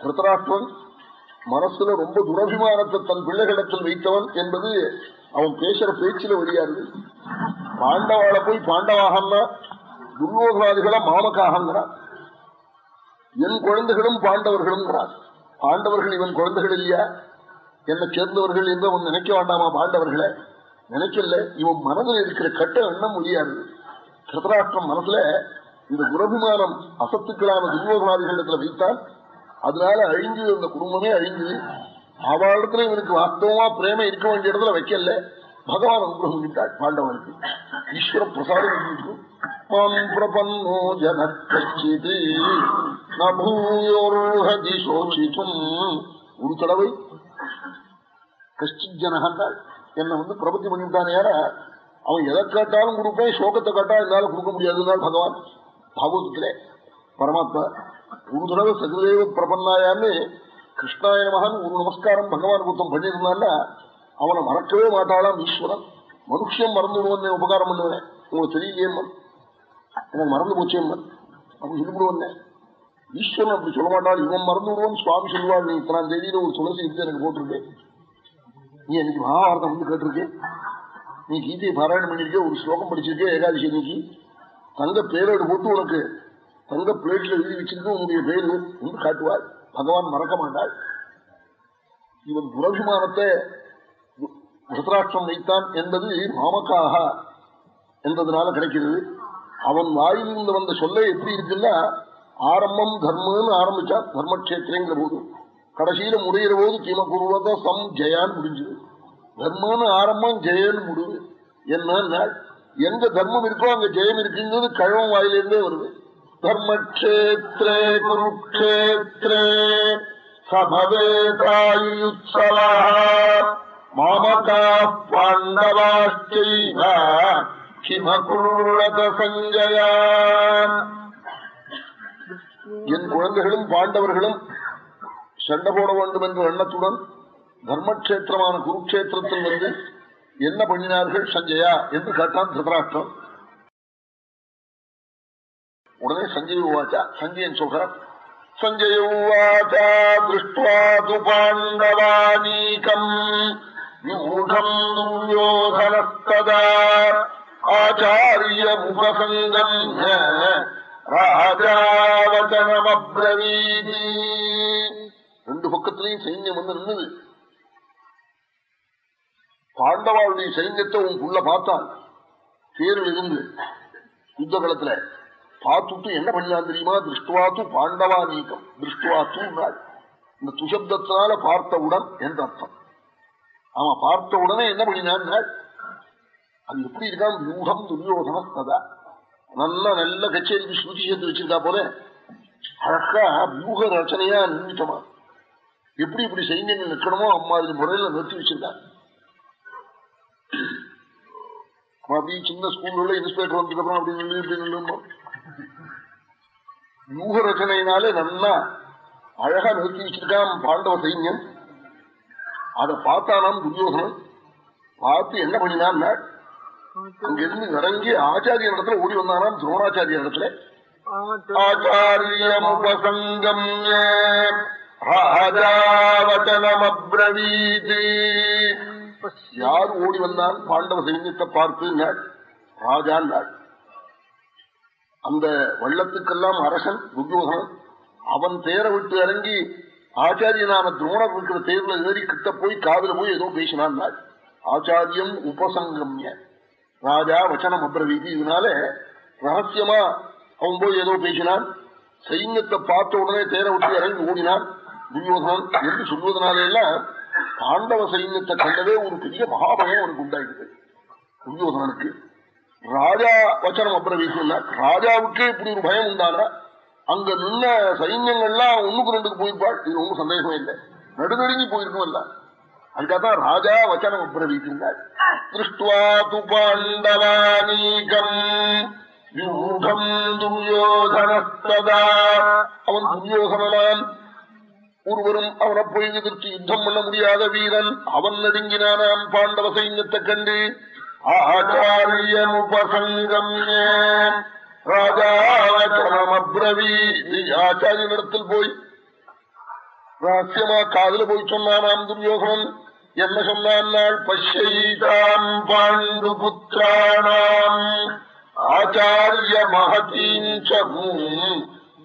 திருத்தராஷ்டிரன் மனசுல ரொம்ப துரபிமானத்தை தன் பிள்ளைகளிடத்தில் வைத்தவன் என்பது அவன் பேசுற பேச்சில வெளியாருது பாண்டவாளை போய் பாண்டவாகன்னா துர்யோகனாதிகளை மாமக்காகங்கிறான் என் குழந்தைகளும் பாண்டவர்களும் பாண்டவர்கள் இவன் குழந்தைகள் இல்லையா? என்னை சேர்ந்தவர்கள் என்று அவன் நினைக்க வேண்டாமா பாண்டவர்களை? நினைக்கல. இவன் மனதில் இருக்கிற கட்ட எண்ணம் முடியாது திருத்தராஷ்டிரம் மனசுல இந்த குரபிமானம் அசத்துக்களான துர்யோகனாதிகளத்துல வைத்தால் அதனால அழிஞ்சது அந்த குடும்பமே அழிஞ்சது. அவளிடத்துல இவனுக்கு வாஸ்தவமா பிரேம இருக்க வேண்டிய இடத்துல வைக்கல. பகவான் அனுகிரகம் பண்ணிட்டாள் பாண்டவனுக்கு. ஈஸ்வர பிரசாதம் மாம் பிரபன்னோ ஜன கச்சித் நூயோர்ஹதி சோசிக்கும் ஒரு தடவை கஷ்டித் ஜனகண்டாள் என்னை வந்து பிரபத்தி பண்ணிவிட்டானே அவன் எதை கேட்டாலும் கொடுப்பேன் சோகத்தை கேட்டா என்னால கொடுக்க முடியாதுனால் பகவான். பாகவதத்திலே பரமாத்மா. ஒரு தடவை சகுதேவ பிரபன்னாயான்னு கிருஷ்ணாய மகன் ஒரு நமஸ்காரம் பகவான் குத்தம் பண்ணியிருந்தால அவனை மறக்கவே மாட்டாளாம் ஈஸ்வரன். மனுஷன் மறந்து உபகாரம் பண்ணுவேன். உங்களுக்கு தெரியலையேம்மா எனக்கு மறந்து போச்சேம்மா அப்படி சொல்லிவிடுவேன். ஈஸ்வரன் அப்படி சொல்ல மாட்டாள் இவன் மறந்து விடுவோம் சுவாமி சொல்லுவாள் நீ இத்தனாம் தேதியில ஒரு துளசி எடுத்து எனக்கு போட்டிருக்கேன் நீ எனக்கு மகாபாரதம் வந்து கேட்டிருக்கேன் நீ கீதையை பாராயணம் பண்ணிருக்கே ஒரு ஸ்லோகம் படிச்சிருக்கே ஏகாதசி அன்னைக்கு. தங்க பேரோடு போட்டு உனக்கு தங்க பிளேட்ல எழுதி வச்சிருக்கு உன்னுடைய பேரு. என்று காட்டுவாள் பகவான் மறக்க மாட்டாள் இவன் புரபிமானத்தை திருத்தராஷ்டிரம் வைத்தான் என்பது மாமக்காக என்பதனால கிடைக்கிறது. அவன் வாயிலிருந்து வந்த சொல்ல எப்படி இருக்குன்னா ஆரம்பம் தர்மம்னு ஆரம்பிச்சா தர்மக்ஷேத்திரங்கிற போது. கடைசியில முடிகிற போது கிமகுருவத சம் ஜெயான்னு முடிஞ்சது. தர்மம்னு ஆரம்பம் ஜெயன்னு முடிவு என்ன எங்க தர்மம் இருக்கோ அங்க ஜெயம் இருக்குங்கிறது கழவம் வாயிலிருந்தே வருது. தர்மக்ஷேத்திரே குருக்ஷேத்ரே சபவேதாயுத்சவா மாமகா பாண்டவாஷ்டைவ கிமகுருவத சஞ்சயா. என் குழந்தைகளும் பாண்டவர்களும் சண்டை போட வேண்டும் என்ற எண்ணத்துடன் தர்மக்ஷேத்திரமான குருக்ஷேத்திரத்தில் வந்து என்ன பண்ணினார்கள் சஞ்சயா என்று கேட்டான் திருதராஷ்டிரம் உடனே சஞ்சய் உவாச்சா சஞ்சயன் சொல்றார் சஞ்சய உவாச்சா திருஷ்டுவா து பாண்டவானீகம் யூகம் துரியோதனஸ்ததா ஆச்சாரியமுபசங்கம்ய ராஜாவச்சனமப்ரவீதி ரெண்டு பக்கத்திலையும் சைன்யம் வந்து நின்றுது பாண்டவாளுடைய சைன்யத்தை உன் புள்ள பார்த்தான். தேரில் இருந்து யுத்த காலத்துல பார்த்துட்டு என்ன பண்ணலாம் தெரியுமா? திருஷ்டுவாத்து பாண்டவா நீக்கம். திருஷ்டுவாத்து இந்த துசப்தத்தினால பார்த்தவுடன் என்ற அர்த்தம். அவன் பார்த்த உடனே என்ன பண்ணினான் அது எப்படி இருக்கான்? வியூகம் துரியோதன கதா. நல்ல நல்ல கச்சேரிக்கு ஸ்ருதி சேர்த்து வச்சிருக்கா போல. அழகா வியூக ரச்சனையா நின்றுட்டமா எப்படி இப்படி சைன்யங்கள் நிற்கணுமோ அம்மாதிரி முறையில நிறுத்தி வச்சிருக்கா அப்படி சின்ன ஸ்கூல்ல இன்ஸ்பெக்டர் வந்ததுக்கு அப்புறம் அப்படி நின்று இப்படி நில்லுமா வியூக ரச்சனையினாலே நல்லா அழகா நிறுத்தி வச்சிருக்கான் பாண்டவ சைன்யம். அதை பார்த்தானாம் துரியோகனன் பார்த்து என்ன பண்ணினான் அங்கிருந்து இறங்கி ஆச்சாரிய இடத்துல ஓடி வந்தானாம் துரோணாச்சாரிய இடத்துல. ஆச்சாரியமுபசங்கம்ய ராஜாவச்சனமப்ரவீதி யார் ஓடி வந்தான் பாண்டவ சைன்யத்தை பார்த்து ராஜான் அந்த வள்ளத்துக்கெல்லாம் அரசன் துரியோகனன் அவன் தேரை விட்டு இறங்கி ஆச்சாரியனான துரோணர் இருக்கிற தேர்ல ஏறி கிட்ட போய் காதல போய் ஏதோ பேசினான் ஆச்சாரியம் உபசங்கம்ய. ராஜா வச்சனம் அப்ரவீதி இதனால ரகசியமா அவன் போய் ஏதோ பேசினான். சைன்யத்தை பார்த்த உடனே தேர விட்டு இறங்கி ஓடினான். துரியோகன் என்று சொல்வதனாலெல்லாம் பாண்டவ சைன்யத்தை கண்டதே ஒரு பெரிய மகாபயம் அவனுக்கு உண்டாயிருக்கு துரியோகனுக்கு ராஜா வச்சனம் அப்ரவீசினா ராஜாவுக்கு இப்படி ஒரு பயம் உண்டானா அங்க நின்ன சைன்யங்கள்லாம் ஒண்ணுக்கு ரெண்டுக்கு போயிருப்பாள். இது ரொம்ப சந்தேகமே இல்லை. நடுநடுங்கி போயிருக்கும் இல்ல அதுக்காகத்தான் ராஜா வச்சனம் அப்ரவீசினார் திருஷ்டுவா து பாண்டவானீகம். யூகம் துரியோதனஸ்ததா. அவன் துரியோகனான் ஒருவரும் அவனை போய் எதிர்த்து யுத்தம் பண்ண முடியாத வீரன். அவன் நடுங்கினானாம் பாண்டவ சைன்யத்தை கண்டு ஆச்சாரியனுபசங்கம்ய ராஜாவச்சனமப்ரவீ ஆச்சாரியனிடத்தில் போய் ரகசியமா காதல போய் சொன்னானாம் துரியோகனன் என்ன சொன்னான் பஷ்யீதாம் பாண்டு புத்திராணாம் ஆச்சாரிய மகதீஞ்சூம்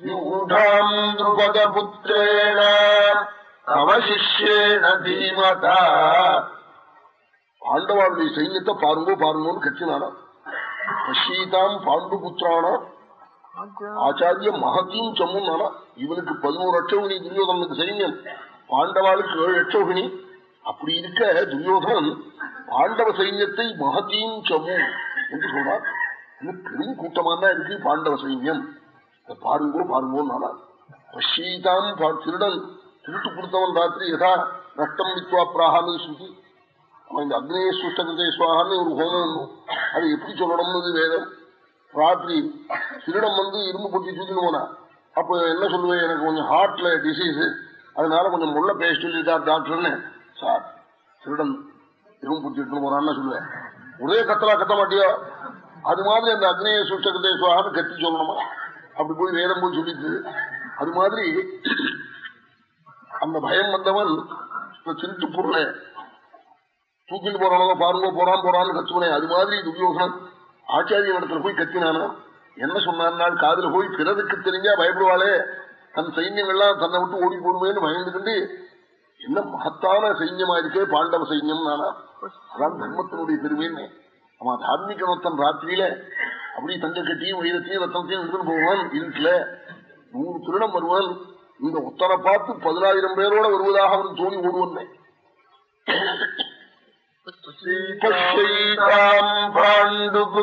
யூடாம் துருபத புத்திரேண அவசிஷேண தீமதா பாண்டவாளுடைய சைன்யத்தை பாருங்கோ பாருங்கோன்னு கட்சினானா பஷீதாம் பாண்டு புத்திரானா ஆச்சாரிய மகத்தையும் சம்முன்னானா? இவனுக்கு பதினோரு அட்சோகினி துரியோதனுக்கு சைன்யம். பாண்டவாளுக்கு ஏழு அட்சோகினி அப்படி இருக்க துரியோதனன் பாண்டவ சைன்யத்தை மகத்தையும் சம்மு என்று சொல்றார். பெரும் கூட்டமா தான் இருக்கு பாண்டவ சைன்யம். பாருங்கோ பாருங்கோன்னா பஷீதாம் திருடன் திருட்டு கொடுத்தவன் ராத்திரி யதா நஷ்டம் வித்வா பிராகான்னு சுத்தி அவன் இந்த அக்னேய சுஷ்டகிருதே சுவாகான்னு ஒரு ஹோமம் அது எப்படி சொல்லணும்னு வேதம். ராத்திரி திருடம் வந்து இரும்பு பொட்டி தூக்கின்னு போனா. அப்ப என்ன சொல்லுவேன்? எனக்கு கொஞ்சம் ஹார்ட்ல டிசீஸ் அதனால கொஞ்சம் முள்ள பேச சொல்லிட்டார் டாக்டர்னு சார் திருடன் இரும்பு பொட்டி எடுத்துன்னு போறான்னு சொல்லுவேன். ஒரே கத்தலா கத்த மாட்டியா? அது மாதிரி அந்த அக்னேய சுஷ்டகதேஸ்வரான்னு கத்தி சொல்லணுமா? அப்படி போய் வேதம் போய் சொல்லிட்டு அது மாதிரி அந்த பயம் வந்தவன் திருட்டு பொருளை. தூக்கிட்டு போறானோ பாருங்க போறான் போறான்னு கத்துவனே. அது மாதிரி துரியோகன் ஆச்சாரிய இடத்துல போய் கத்தினானா என்ன சொன்னான் காதில் போய் பிறதுக்கு தெரிஞ்சா பயப்படுவாளே. தன் சைன்யங்கள்லாம் தன்னை விட்டு ஓடி போடுவேன்னு பயந்துக்கிட்டு என்ன மகத்தான சைன்யமா இருக்கே பாண்டவ சைன்யம் நானா அதான் தர்மத்தினுடைய பெருமைன்னு. அவன் தார்மிகனத்தன் ராத்திரியில அப்படி தங்க கட்டியும் வைரத்தையும் ரத்தனத்தையும் எடுத்துன்னு போவான் இருட்டுல நூறு திருடம் வருவான் இந்த உத்தரை பார்த்து பதினாயிரம் பேரோட வருவதாக அவன் தோணி ஓடுவன்.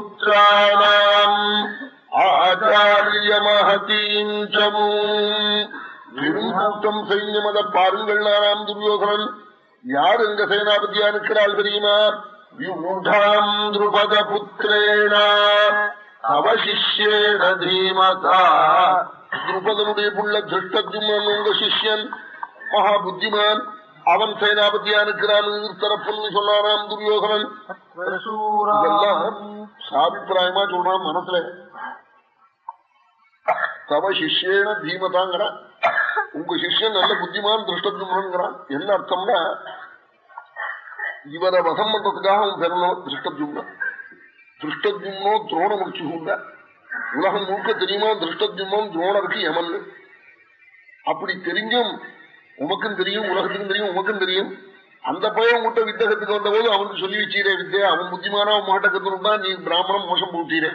பாண்டுபுத்திராணாம் ஆச்சாரிய பெருங்கூட்டம் சைன்யம் அதை பாருங்கள் நானாம் துரியோகனன் யார் எங்க சேனாபதியா இருக்கிறாள் தெரியுமா? வியூடாம் திருபத புத்திரேண அவசிஷ்யேன தீமதா திருபதனுடைய புள்ள திருஷ்டஜுமன் உங்க சிஷ்யன் மகா புத்திமான் அவன் சேனாபதியா இருக்கிறான் தரப்புன்னு சொன்னாராம் துரியோகனன் சாபிப்பிராயமா சொல்றான் மனசுல. தவ சிஷ்யேன தீமதாங்கிறான் உங்க சிஷ்யன் நல்ல புத்திமான் திருஷ்டஜும்னங்கிறான் என்ன அர்த்தம்னா இவரை வசம் பண்றதுக்காக அவன் பிறந்தவன் திருஷ்டத்யும்னா திருஷ்டத்யும்னோ துரோண முடிச்சுகுண்ட உலகம் முழுக்க தெரியுமா திருஷ்டஜும்மம் துரோணருக்கு யமன் அப்படி தெரிஞ்சும் உமக்கும் தெரியும் உலகத்துக்கும் தெரியும் உமக்கும் தெரியும் அந்த பையன் உங்கள்கிட்ட வித்தகத்துக்கு வந்த போது அவனுக்கு சொல்லி வச்சீரே வித்தியா அவன் புத்திமானா அவன் மாட்ட நீ பிராமணம் மோசம் போட்டீரே